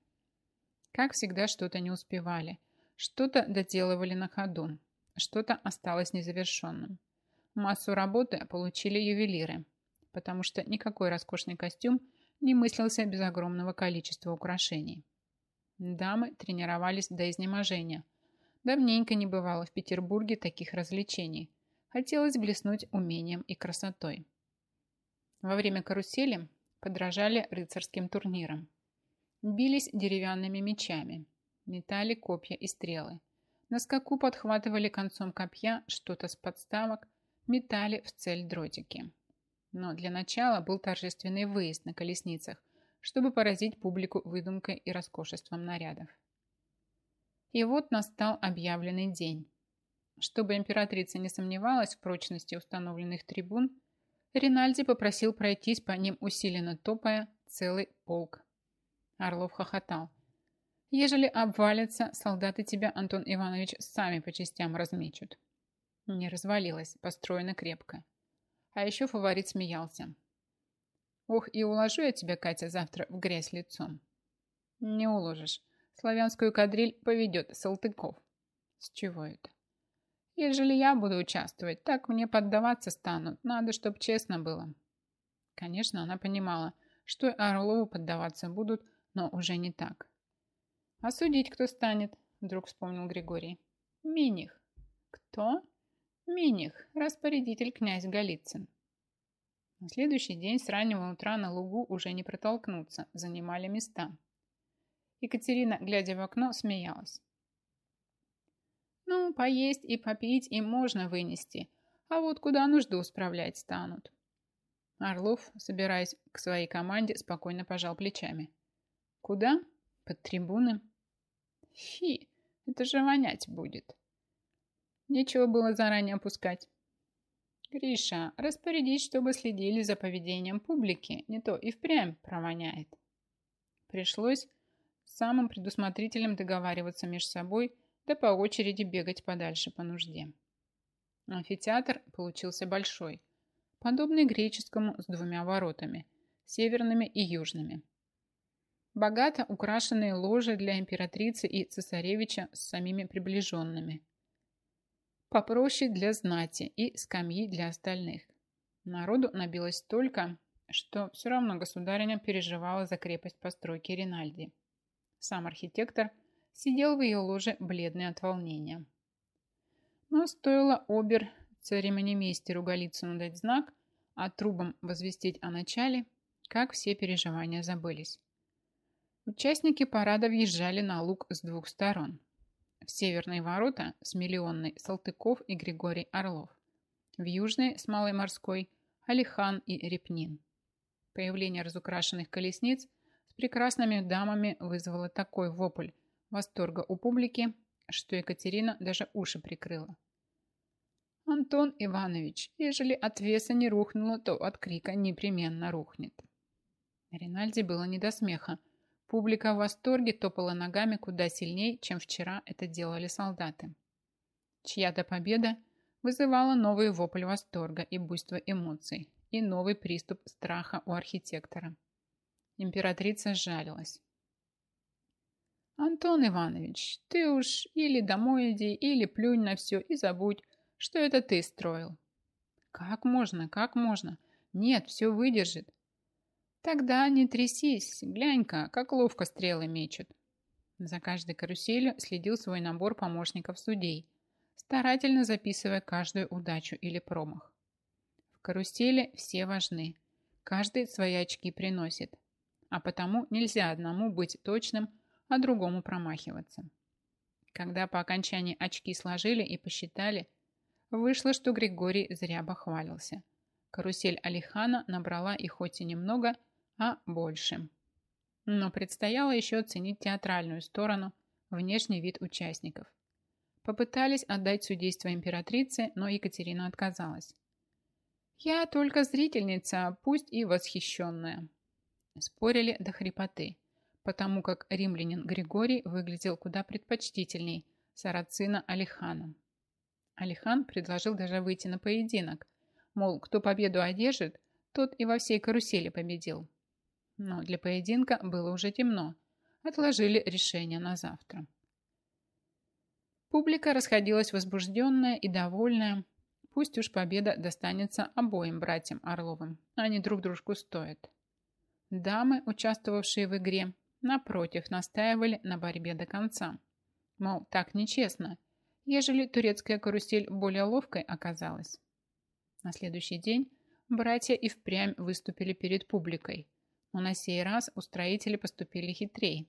Как всегда, что-то не успевали. Что-то доделывали на ходу. Что-то осталось незавершенным. Массу работы получили ювелиры, потому что никакой роскошный костюм не мыслился без огромного количества украшений. Дамы тренировались до изнеможения. Давненько не бывало в Петербурге таких развлечений. Хотелось блеснуть умением и красотой. Во время карусели подражали рыцарским турнирам. Бились деревянными мечами, метали копья и стрелы. На скаку подхватывали концом копья что-то с подставок, метали в цель дротики. Но для начала был торжественный выезд на колесницах, чтобы поразить публику выдумкой и роскошеством нарядов. И вот настал объявленный день. Чтобы императрица не сомневалась в прочности установленных трибун, Ринальди попросил пройтись по ним усиленно топая целый полк. Орлов хохотал. «Ежели обвалятся, солдаты тебя, Антон Иванович, сами по частям размечут». Не развалилась, построена крепко. А еще фаворит смеялся. «Ох, и уложу я тебя, Катя, завтра в грязь лицом». «Не уложишь. славянскую кадриль поведет Салтыков. С чего это? Ежели я буду участвовать, так мне поддаваться станут. Надо, чтоб честно было. Конечно, она понимала, что Орлову поддаваться будут, но уже не так. А судить кто станет? Вдруг вспомнил Григорий. Миних. Кто? Миних, распорядитель князь Голицын. На следующий день с раннего утра на лугу уже не протолкнуться, занимали места. Екатерина, глядя в окно, смеялась. Ну, поесть и попить им можно вынести, а вот куда нужду справлять станут. Орлов, собираясь к своей команде, спокойно пожал плечами. Куда? Под трибуны? Фи, это же вонять будет. Нечего было заранее опускать. Гриша, распорядись, чтобы следили за поведением публики, не то и впрямь провоняет. Пришлось самым предусмотрительным договариваться между собой, да по очереди бегать подальше по нужде. Амфитеатр получился большой, подобный греческому с двумя воротами, северными и южными. Богато украшенные ложи для императрицы и цесаревича с самими приближенными. Попроще для знати и скамьи для остальных. Народу набилось столько, что все равно государиня переживала за крепость постройки Ринальди. Сам архитектор – сидел в ее ложе бледный от волнения. Но стоило обер церемонимейстеру Голицыну дать знак, а трубам возвестить о начале, как все переживания забылись. Участники парада въезжали на луг с двух сторон. В северные ворота с миллионной Салтыков и Григорий Орлов. В южные с Малой Морской Алихан и Репнин. Появление разукрашенных колесниц с прекрасными дамами вызвало такой вопль восторга у публики, что Екатерина даже уши прикрыла. Антон Иванович, ежели от веса не рухнуло, то от крика непременно рухнет. Ринальди было не до смеха. Публика в восторге топала ногами куда сильнее, чем вчера это делали солдаты. Чья-то победа вызывала новый вопль восторга и буйство эмоций, и новый приступ страха у архитектора. Императрица сжалилась. Антон Иванович, ты уж или домой иди, или плюнь на все и забудь, что это ты строил. Как можно, как можно? Нет, все выдержит. Тогда не трясись, глянь-ка, как ловко стрелы мечут. За каждой каруселью следил свой набор помощников судей, старательно записывая каждую удачу или промах. В карусели все важны, каждый свои очки приносит, а потому нельзя одному быть точным, а другому промахиваться. Когда по окончании очки сложили и посчитали, вышло, что Григорий зря бахвалился. Карусель Алихана набрала и хоть и немного, а больше. Но предстояло еще оценить театральную сторону, внешний вид участников. Попытались отдать судейство императрице, но Екатерина отказалась. «Я только зрительница, пусть и восхищенная». Спорили до хрипоты потому как римлянин Григорий выглядел куда предпочтительней сарацина Алихана. Алихан предложил даже выйти на поединок, мол, кто победу одержит, тот и во всей карусели победил. Но для поединка было уже темно, отложили решение на завтра. Публика расходилась возбужденная и довольная. Пусть уж победа достанется обоим братьям Орловым, они друг дружку стоят. Дамы, участвовавшие в игре, напротив, настаивали на борьбе до конца. Мол, так нечестно, ежели турецкая карусель более ловкой оказалась. На следующий день братья и впрямь выступили перед публикой, но на сей раз устроители поступили хитрее.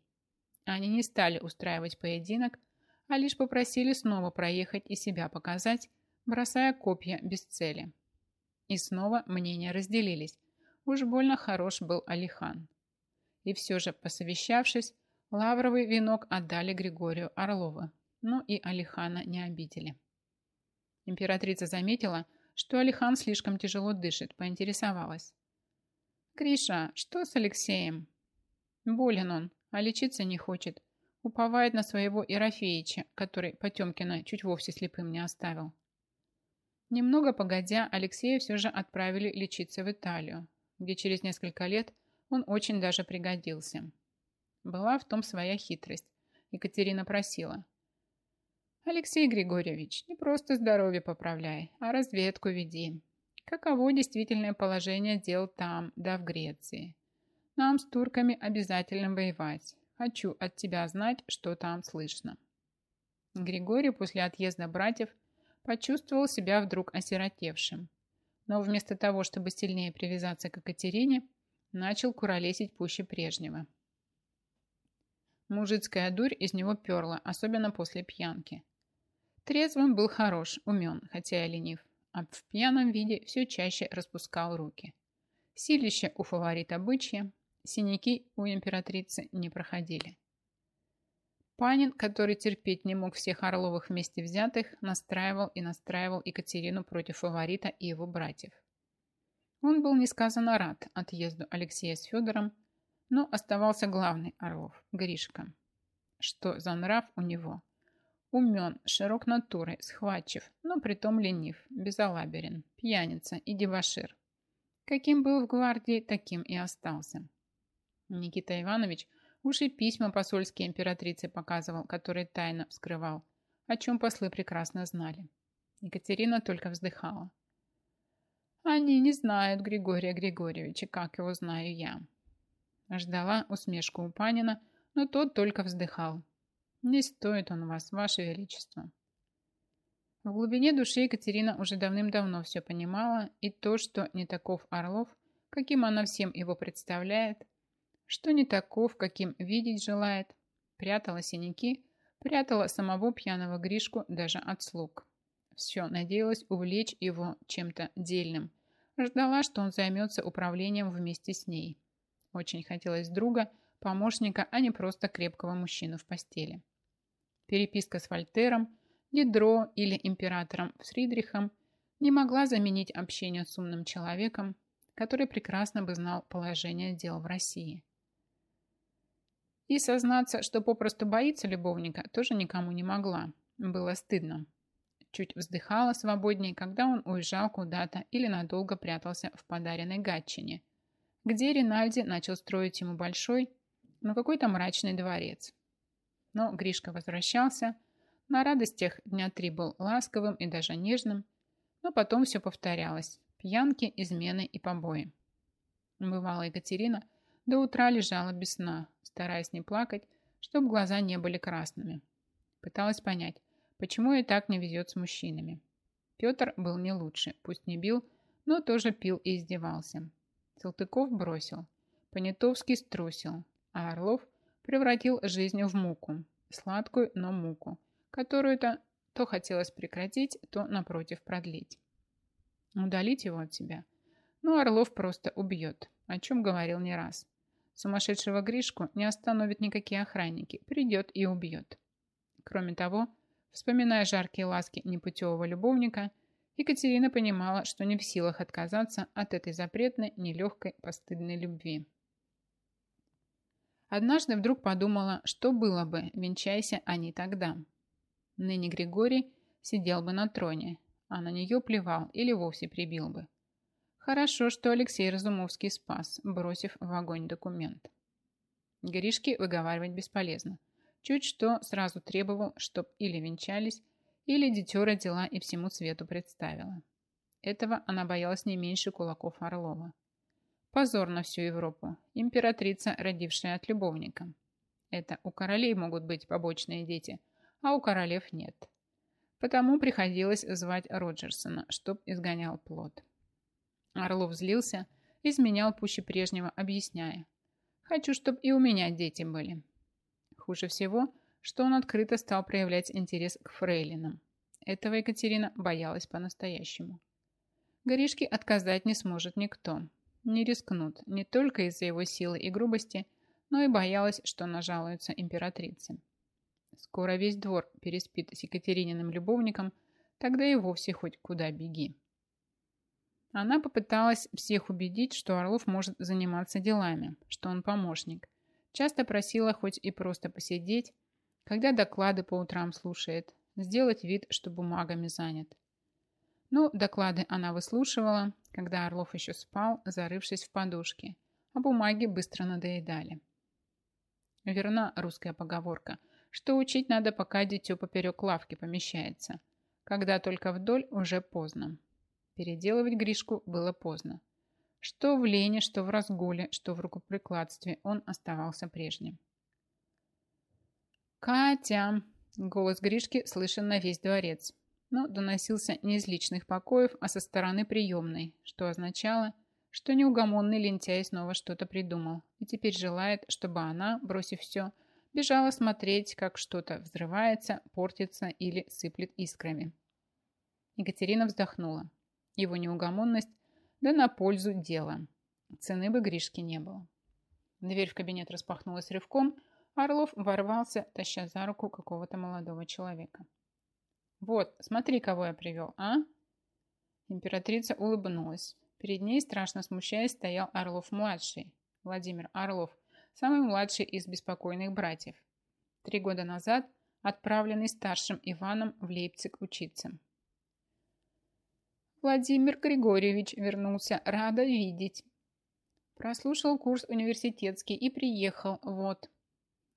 Они не стали устраивать поединок, а лишь попросили снова проехать и себя показать, бросая копья без цели. И снова мнения разделились. Уж больно хорош был Алихан. И все же, посовещавшись, лавровый венок отдали Григорию Орлову, но и Алихана не обидели. Императрица заметила, что Алихан слишком тяжело дышит, поинтересовалась. «Гриша, что с Алексеем?» «Болен он, а лечиться не хочет. Уповает на своего Ерофеича, который Потемкина чуть вовсе слепым не оставил». Немного погодя, Алексея все же отправили лечиться в Италию, где через несколько лет он очень даже пригодился. Была в том своя хитрость. Екатерина просила. «Алексей Григорьевич, не просто здоровье поправляй, а разведку веди. Каково действительное положение дел там, да в Греции? Нам с турками обязательно воевать. Хочу от тебя знать, что там слышно». Григорий после отъезда братьев почувствовал себя вдруг осиротевшим. Но вместо того, чтобы сильнее привязаться к Екатерине, начал куролесить пуще прежнего. Мужицкая дурь из него перла, особенно после пьянки. Трезвым был хорош, умен, хотя и ленив, а в пьяном виде все чаще распускал руки. Силище у фаворита бычье, синяки у императрицы не проходили. Панин, который терпеть не мог всех Орловых вместе взятых, настраивал и настраивал Екатерину против фаворита и его братьев. Он был несказанно рад отъезду Алексея с Федором, но оставался главный Орлов, Гришка. Что за нрав у него? Умен, широк натурой, схватчив, но притом ленив, безалаберен, пьяница и дебошир. Каким был в гвардии, таким и остался. Никита Иванович уж и письма посольские императрице показывал, которые тайно вскрывал, о чем послы прекрасно знали. Екатерина только вздыхала. Они не знают Григория Григорьевича, как его знаю я. Ждала усмешку у Панина, но тот только вздыхал. Не стоит он вас, ваше величество. В глубине души Екатерина уже давным-давно все понимала, и то, что не таков Орлов, каким она всем его представляет, что не таков, каким видеть желает, прятала синяки, прятала самого пьяного Гришку даже от слуг. Все, надеялась увлечь его чем-то дельным. Ждала, что он займется управлением вместе с ней. Очень хотелось друга, помощника, а не просто крепкого мужчину в постели. Переписка с Вольтером, Дидро или императором Фридрихом не могла заменить общение с умным человеком, который прекрасно бы знал положение дел в России. И сознаться, что попросту боится любовника, тоже никому не могла. Было стыдно чуть вздыхала свободнее, когда он уезжал куда-то или надолго прятался в подаренной Гатчине, где Ринальди начал строить ему большой, но какой-то мрачный дворец. Но Гришка возвращался, на радостях дня три был ласковым и даже нежным, но потом все повторялось – пьянки, измены и побои. Бывала Екатерина, до утра лежала без сна, стараясь не плакать, чтобы глаза не были красными. Пыталась понять, Почему и так не везет с мужчинами? Петр был не лучше, пусть не бил, но тоже пил и издевался. Салтыков бросил, Понятовский струсил, а Орлов превратил жизнь в муку, сладкую, но муку, которую-то то хотелось прекратить, то, напротив, продлить. Удалить его от себя. Ну, Орлов просто убьет, о чем говорил не раз. Сумасшедшего Гришку не остановят никакие охранники, придет и убьет. Кроме того, Вспоминая жаркие ласки непутевого любовника, Екатерина понимала, что не в силах отказаться от этой запретной, нелегкой, постыдной любви. Однажды вдруг подумала, что было бы, венчайся они тогда. Ныне Григорий сидел бы на троне, а на нее плевал или вовсе прибил бы. Хорошо, что Алексей Разумовский спас, бросив в огонь документ. Гришки выговаривать бесполезно. Чуть что сразу требовал, чтоб или венчались, или дитё родила и всему свету представила. Этого она боялась не меньше кулаков Орлова. Позор на всю Европу. Императрица, родившая от любовника. Это у королей могут быть побочные дети, а у королев нет. Потому приходилось звать Роджерсона, чтоб изгонял плод. Орлов злился, изменял пуще прежнего, объясняя. «Хочу, чтоб и у меня дети были. Хуже всего, что он открыто стал проявлять интерес к фрейлинам. Этого Екатерина боялась по-настоящему. Горишке отказать не сможет никто. Не рискнут не только из-за его силы и грубости, но и боялась, что нажалуются императрице. Скоро весь двор переспит с Екатерининым любовником, тогда и вовсе хоть куда беги. Она попыталась всех убедить, что Орлов может заниматься делами, что он помощник, Часто просила хоть и просто посидеть, когда доклады по утрам слушает, сделать вид, что бумагами занят. Ну, доклады она выслушивала, когда Орлов еще спал, зарывшись в подушки, а бумаги быстро надоедали. Верна русская поговорка, что учить надо, пока дитё поперек лавки помещается. Когда только вдоль, уже поздно. Переделывать Гришку было поздно. Что в лени, что в разгуле, что в рукоприкладстве он оставался прежним. «Катя!» – голос Гришки слышен на весь дворец, но доносился не из личных покоев, а со стороны приемной, что означало, что неугомонный лентяй снова что-то придумал и теперь желает, чтобы она, бросив все, бежала смотреть, как что-то взрывается, портится или сыплет искрами. Екатерина вздохнула. Его неугомонность да на пользу дела. Цены бы Гришки не было. Дверь в кабинет распахнулась рывком, Орлов ворвался, таща за руку какого-то молодого человека. «Вот, смотри, кого я привел, а?» Императрица улыбнулась. Перед ней, страшно смущаясь, стоял Орлов-младший, Владимир Орлов, самый младший из беспокойных братьев. Три года назад отправленный старшим Иваном в Лейпциг учиться. Владимир Григорьевич вернулся. Рада видеть. Прослушал курс университетский и приехал. Вот.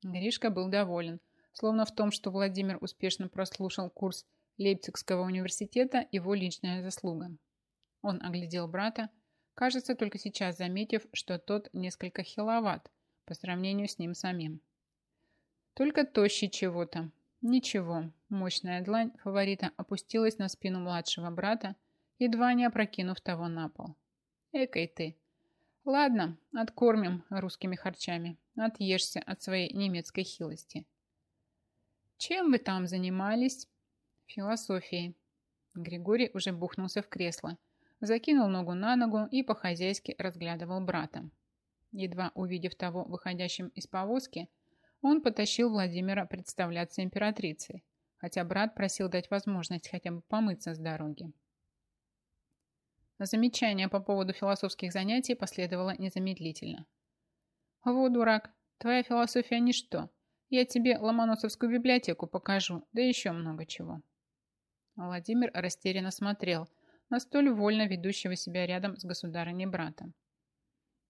Гришка был доволен. Словно в том, что Владимир успешно прослушал курс Лейпцигского университета, его личная заслуга. Он оглядел брата, кажется, только сейчас заметив, что тот несколько хиловат по сравнению с ним самим. Только тощий чего-то. Ничего. Мощная длань фаворита опустилась на спину младшего брата, едва не опрокинув того на пол. Экой ты. Ладно, откормим русскими харчами. Отъешься от своей немецкой хилости. Чем вы там занимались? Философией. Григорий уже бухнулся в кресло, закинул ногу на ногу и по-хозяйски разглядывал брата. Едва увидев того выходящим из повозки, он потащил Владимира представляться императрицей, хотя брат просил дать возможность хотя бы помыться с дороги. Замечание по поводу философских занятий последовало незамедлительно. «Вот, дурак, твоя философия ничто. Я тебе Ломоносовскую библиотеку покажу, да еще много чего». Владимир растерянно смотрел на столь вольно ведущего себя рядом с государыней брата.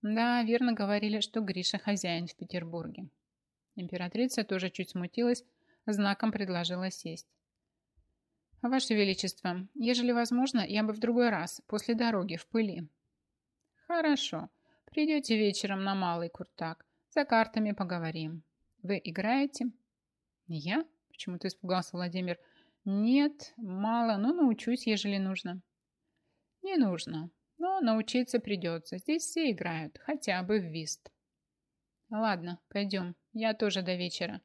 Да, верно говорили, что Гриша хозяин в Петербурге. Императрица тоже чуть смутилась, знаком предложила сесть. «Ваше Величество, ежели возможно, я бы в другой раз, после дороги, в пыли». «Хорошо. Придете вечером на Малый Куртак. За картами поговорим. Вы играете?» «Я?» – почему-то испугался Владимир. «Нет, мало, но научусь, ежели нужно». «Не нужно, но научиться придется. Здесь все играют, хотя бы в вист». «Ладно, пойдем. Я тоже до вечера».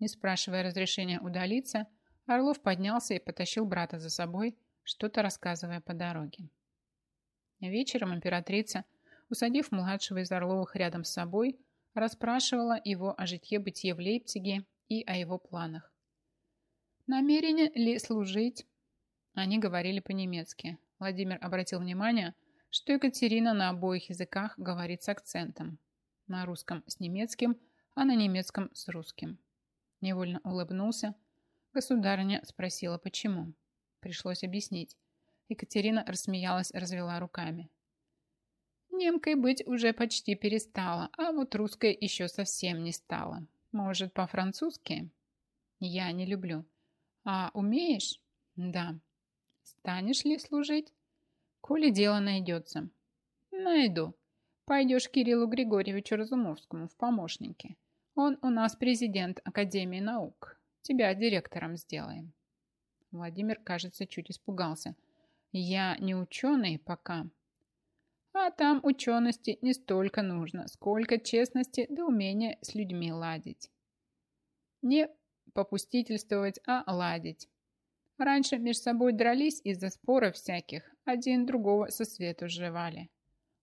Не спрашивая разрешения удалиться, Орлов поднялся и потащил брата за собой, что-то рассказывая по дороге. Вечером императрица, усадив младшего из Орловых рядом с собой, расспрашивала его о житье-бытие в Лейпциге и о его планах. Намерение ли служить? Они говорили по-немецки. Владимир обратил внимание, что Екатерина на обоих языках говорит с акцентом. На русском с немецким, а на немецком с русским. Невольно улыбнулся, Государыня спросила, почему. Пришлось объяснить. Екатерина рассмеялась, развела руками. Немкой быть уже почти перестала, а вот русской еще совсем не стала. Может, по-французски? Я не люблю. А умеешь? Да. Станешь ли служить? Коли дело найдется. Найду. Пойдешь Кириллу Григорьевичу Разумовскому в помощники. Он у нас президент Академии наук. Тебя директором сделаем. Владимир, кажется, чуть испугался. Я не ученый пока. А там учености не столько нужно, сколько честности да умения с людьми ладить. Не попустительствовать, а ладить. Раньше между собой дрались из-за споров всяких, один другого со свету сживали.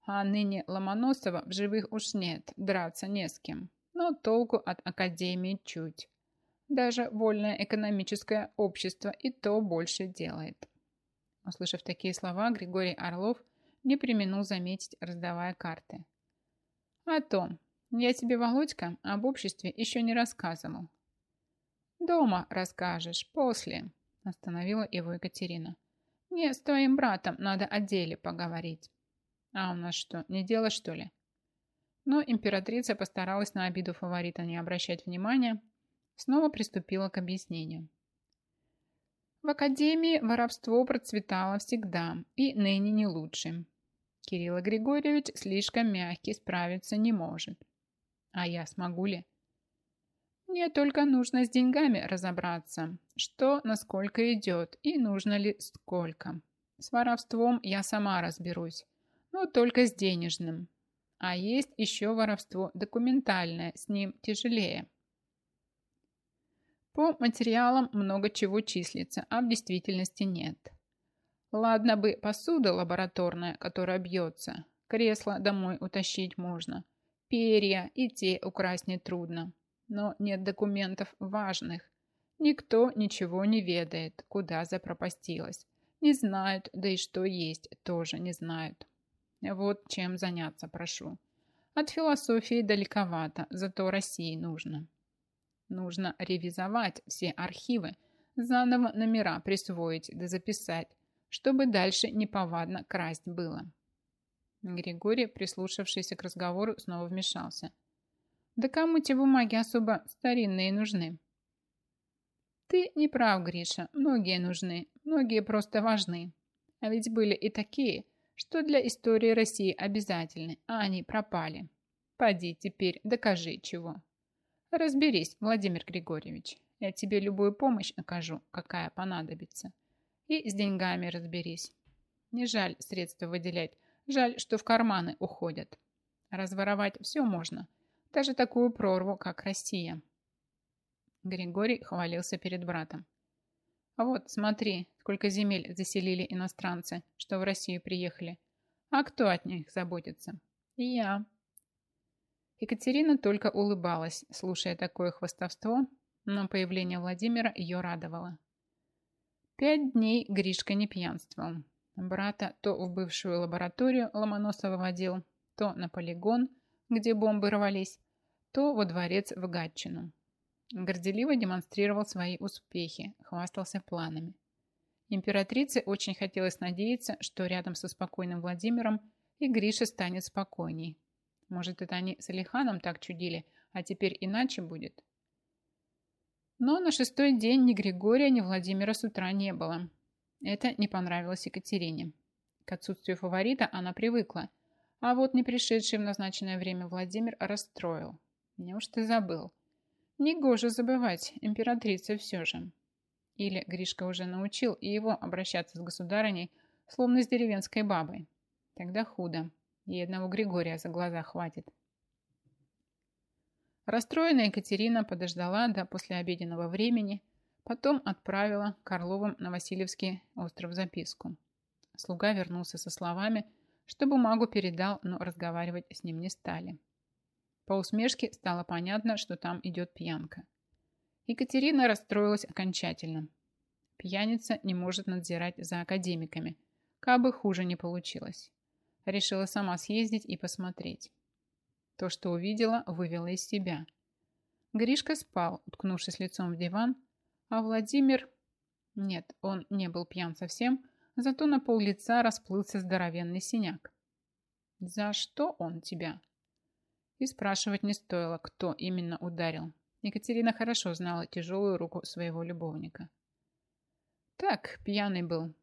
А ныне Ломоносова в живых уж нет, драться не с кем. Но толку от Академии чуть. Даже вольное экономическое общество и то больше делает. Услышав такие слова, Григорий Орлов не применил заметить, раздавая карты. «А то, я тебе, Володька, об обществе еще не рассказывал». «Дома расскажешь, после», – остановила его Екатерина. «Мне с твоим братом надо о деле поговорить». «А у нас что, не дело, что ли?» Но императрица постаралась на обиду фаворита не обращать внимания снова приступила к объяснению. В академии воровство процветало всегда, и ныне не лучше. Кирилл Григорьевич слишком мягкий, справиться не может. А я смогу ли? Мне только нужно с деньгами разобраться, что насколько идет и нужно ли сколько. С воровством я сама разберусь, но только с денежным. А есть еще воровство документальное, с ним тяжелее. По материалам много чего числится, а в действительности нет. Ладно бы посуда лабораторная, которая бьется. Кресло домой утащить можно. Перья и те украсть нетрудно. Но нет документов важных. Никто ничего не ведает, куда запропастилось. Не знают, да и что есть, тоже не знают. Вот чем заняться прошу. От философии далековато, зато России нужно. Нужно ревизовать все архивы, заново номера присвоить да записать, чтобы дальше неповадно красть было. Григорий, прислушавшийся к разговору, снова вмешался. «Да кому те бумаги особо старинные нужны?» «Ты не прав, Гриша. Многие нужны. Многие просто важны. А ведь были и такие, что для истории России обязательны, а они пропали. Поди теперь, докажи чего. Разберись, Владимир Григорьевич. Я тебе любую помощь окажу, какая понадобится. И с деньгами разберись. Не жаль средства выделять. Жаль, что в карманы уходят. Разворовать все можно. Даже такую прорву, как Россия. Григорий хвалился перед братом. А вот, смотри, сколько земель заселили иностранцы, что в Россию приехали. А кто от них заботится? Я. Екатерина только улыбалась, слушая такое хвастовство, но появление Владимира ее радовало. Пять дней Гришка не пьянствовал. Брата то в бывшую лабораторию Ломоносова водил, то на полигон, где бомбы рвались, то во дворец в Гатчину. Горделиво демонстрировал свои успехи, хвастался планами. Императрице очень хотелось надеяться, что рядом со спокойным Владимиром и Гриша станет спокойней. Может, это они с Алиханом так чудили, а теперь иначе будет? Но на шестой день ни Григория, ни Владимира с утра не было. Это не понравилось Екатерине. К отсутствию фаворита она привыкла, а вот не пришедший в назначенное время Владимир расстроил. Неужто забыл? Негоже забывать, императрица все же. Или Гришка уже научил и его обращаться с государыней, словно с деревенской бабой. Тогда худо. И одного Григория за глаза хватит. Расстроенная Екатерина подождала до послеобеденного времени, потом отправила Карловым на Васильевский остров записку. Слуга вернулся со словами, что бумагу передал, но разговаривать с ним не стали. По усмешке стало понятно, что там идет пьянка. Екатерина расстроилась окончательно. Пьяница не может надзирать за академиками, как бы хуже не получилось. Решила сама съездить и посмотреть. То, что увидела, вывела из себя. Гришка спал, уткнувшись лицом в диван, а Владимир... Нет, он не был пьян совсем, зато на пол лица расплылся здоровенный синяк. «За что он тебя?» И спрашивать не стоило, кто именно ударил. Екатерина хорошо знала тяжелую руку своего любовника. Так, пьяный был.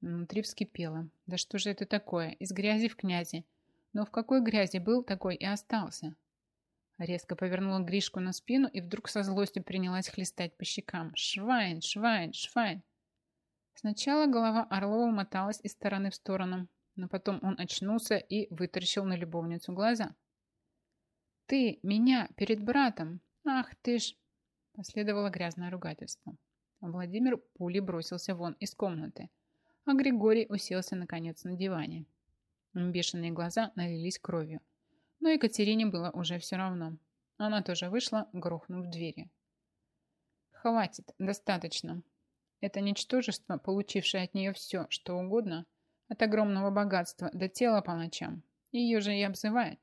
Внутри вскипело. Да что же это такое? Из грязи в князи. Но в какой грязи был, такой и остался. Резко повернула Гришку на спину и вдруг со злостью принялась хлестать по щекам. «Швайн! Швайн! Швайн!» Сначала голова Орлова моталась из стороны в сторону, но потом он очнулся и вытаращил на любовницу глаза. «Ты меня перед братом! Ах ты ж!» Последовало грязное ругательство. Владимир пулей бросился вон из комнаты, а Григорий уселся наконец на диване. Бешеные глаза налились кровью. Но Екатерине было уже все равно. Она тоже вышла, грохнув двери. «Хватит, достаточно. Это ничтожество, получившее от нее все, что угодно, от огромного богатства до тела по ночам, ее же и обзывает.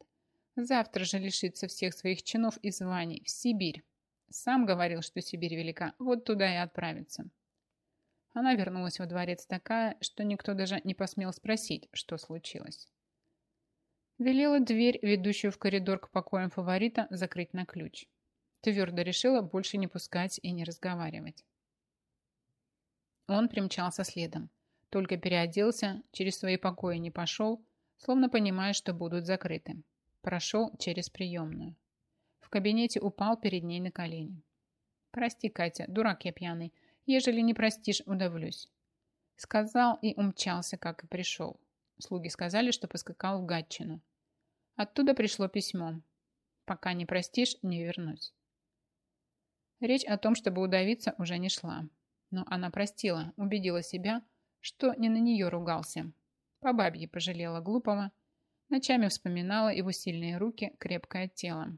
Завтра же лишится всех своих чинов и званий в Сибирь. Сам говорил, что Сибирь велика, вот туда и отправится». Она вернулась во дворец такая, что никто даже не посмел спросить, что случилось. Велела дверь, ведущую в коридор к покоям фаворита, закрыть на ключ. Твердо решила больше не пускать и не разговаривать. Он примчался следом. Только переоделся, через свои покои не пошел, словно понимая, что будут закрыты. Прошел через приемную. В кабинете упал перед ней на колени. «Прости, Катя, дурак я пьяный. Ежели не простишь, удавлюсь». Сказал и умчался, как и пришел. Слуги сказали, что поскакал в Гатчину. Оттуда пришло письмо. «Пока не простишь, не вернусь». Речь о том, чтобы удавиться, уже не шла. Но она простила, убедила себя, что не на нее ругался. По бабье пожалела глупого. Ночами вспоминала его сильные руки, крепкое тело.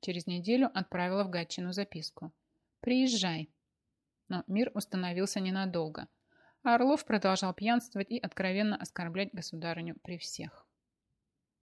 Через неделю отправила в Гатчину записку. «Приезжай». Но мир установился ненадолго, а Орлов продолжал пьянствовать и откровенно оскорблять государыню при всех.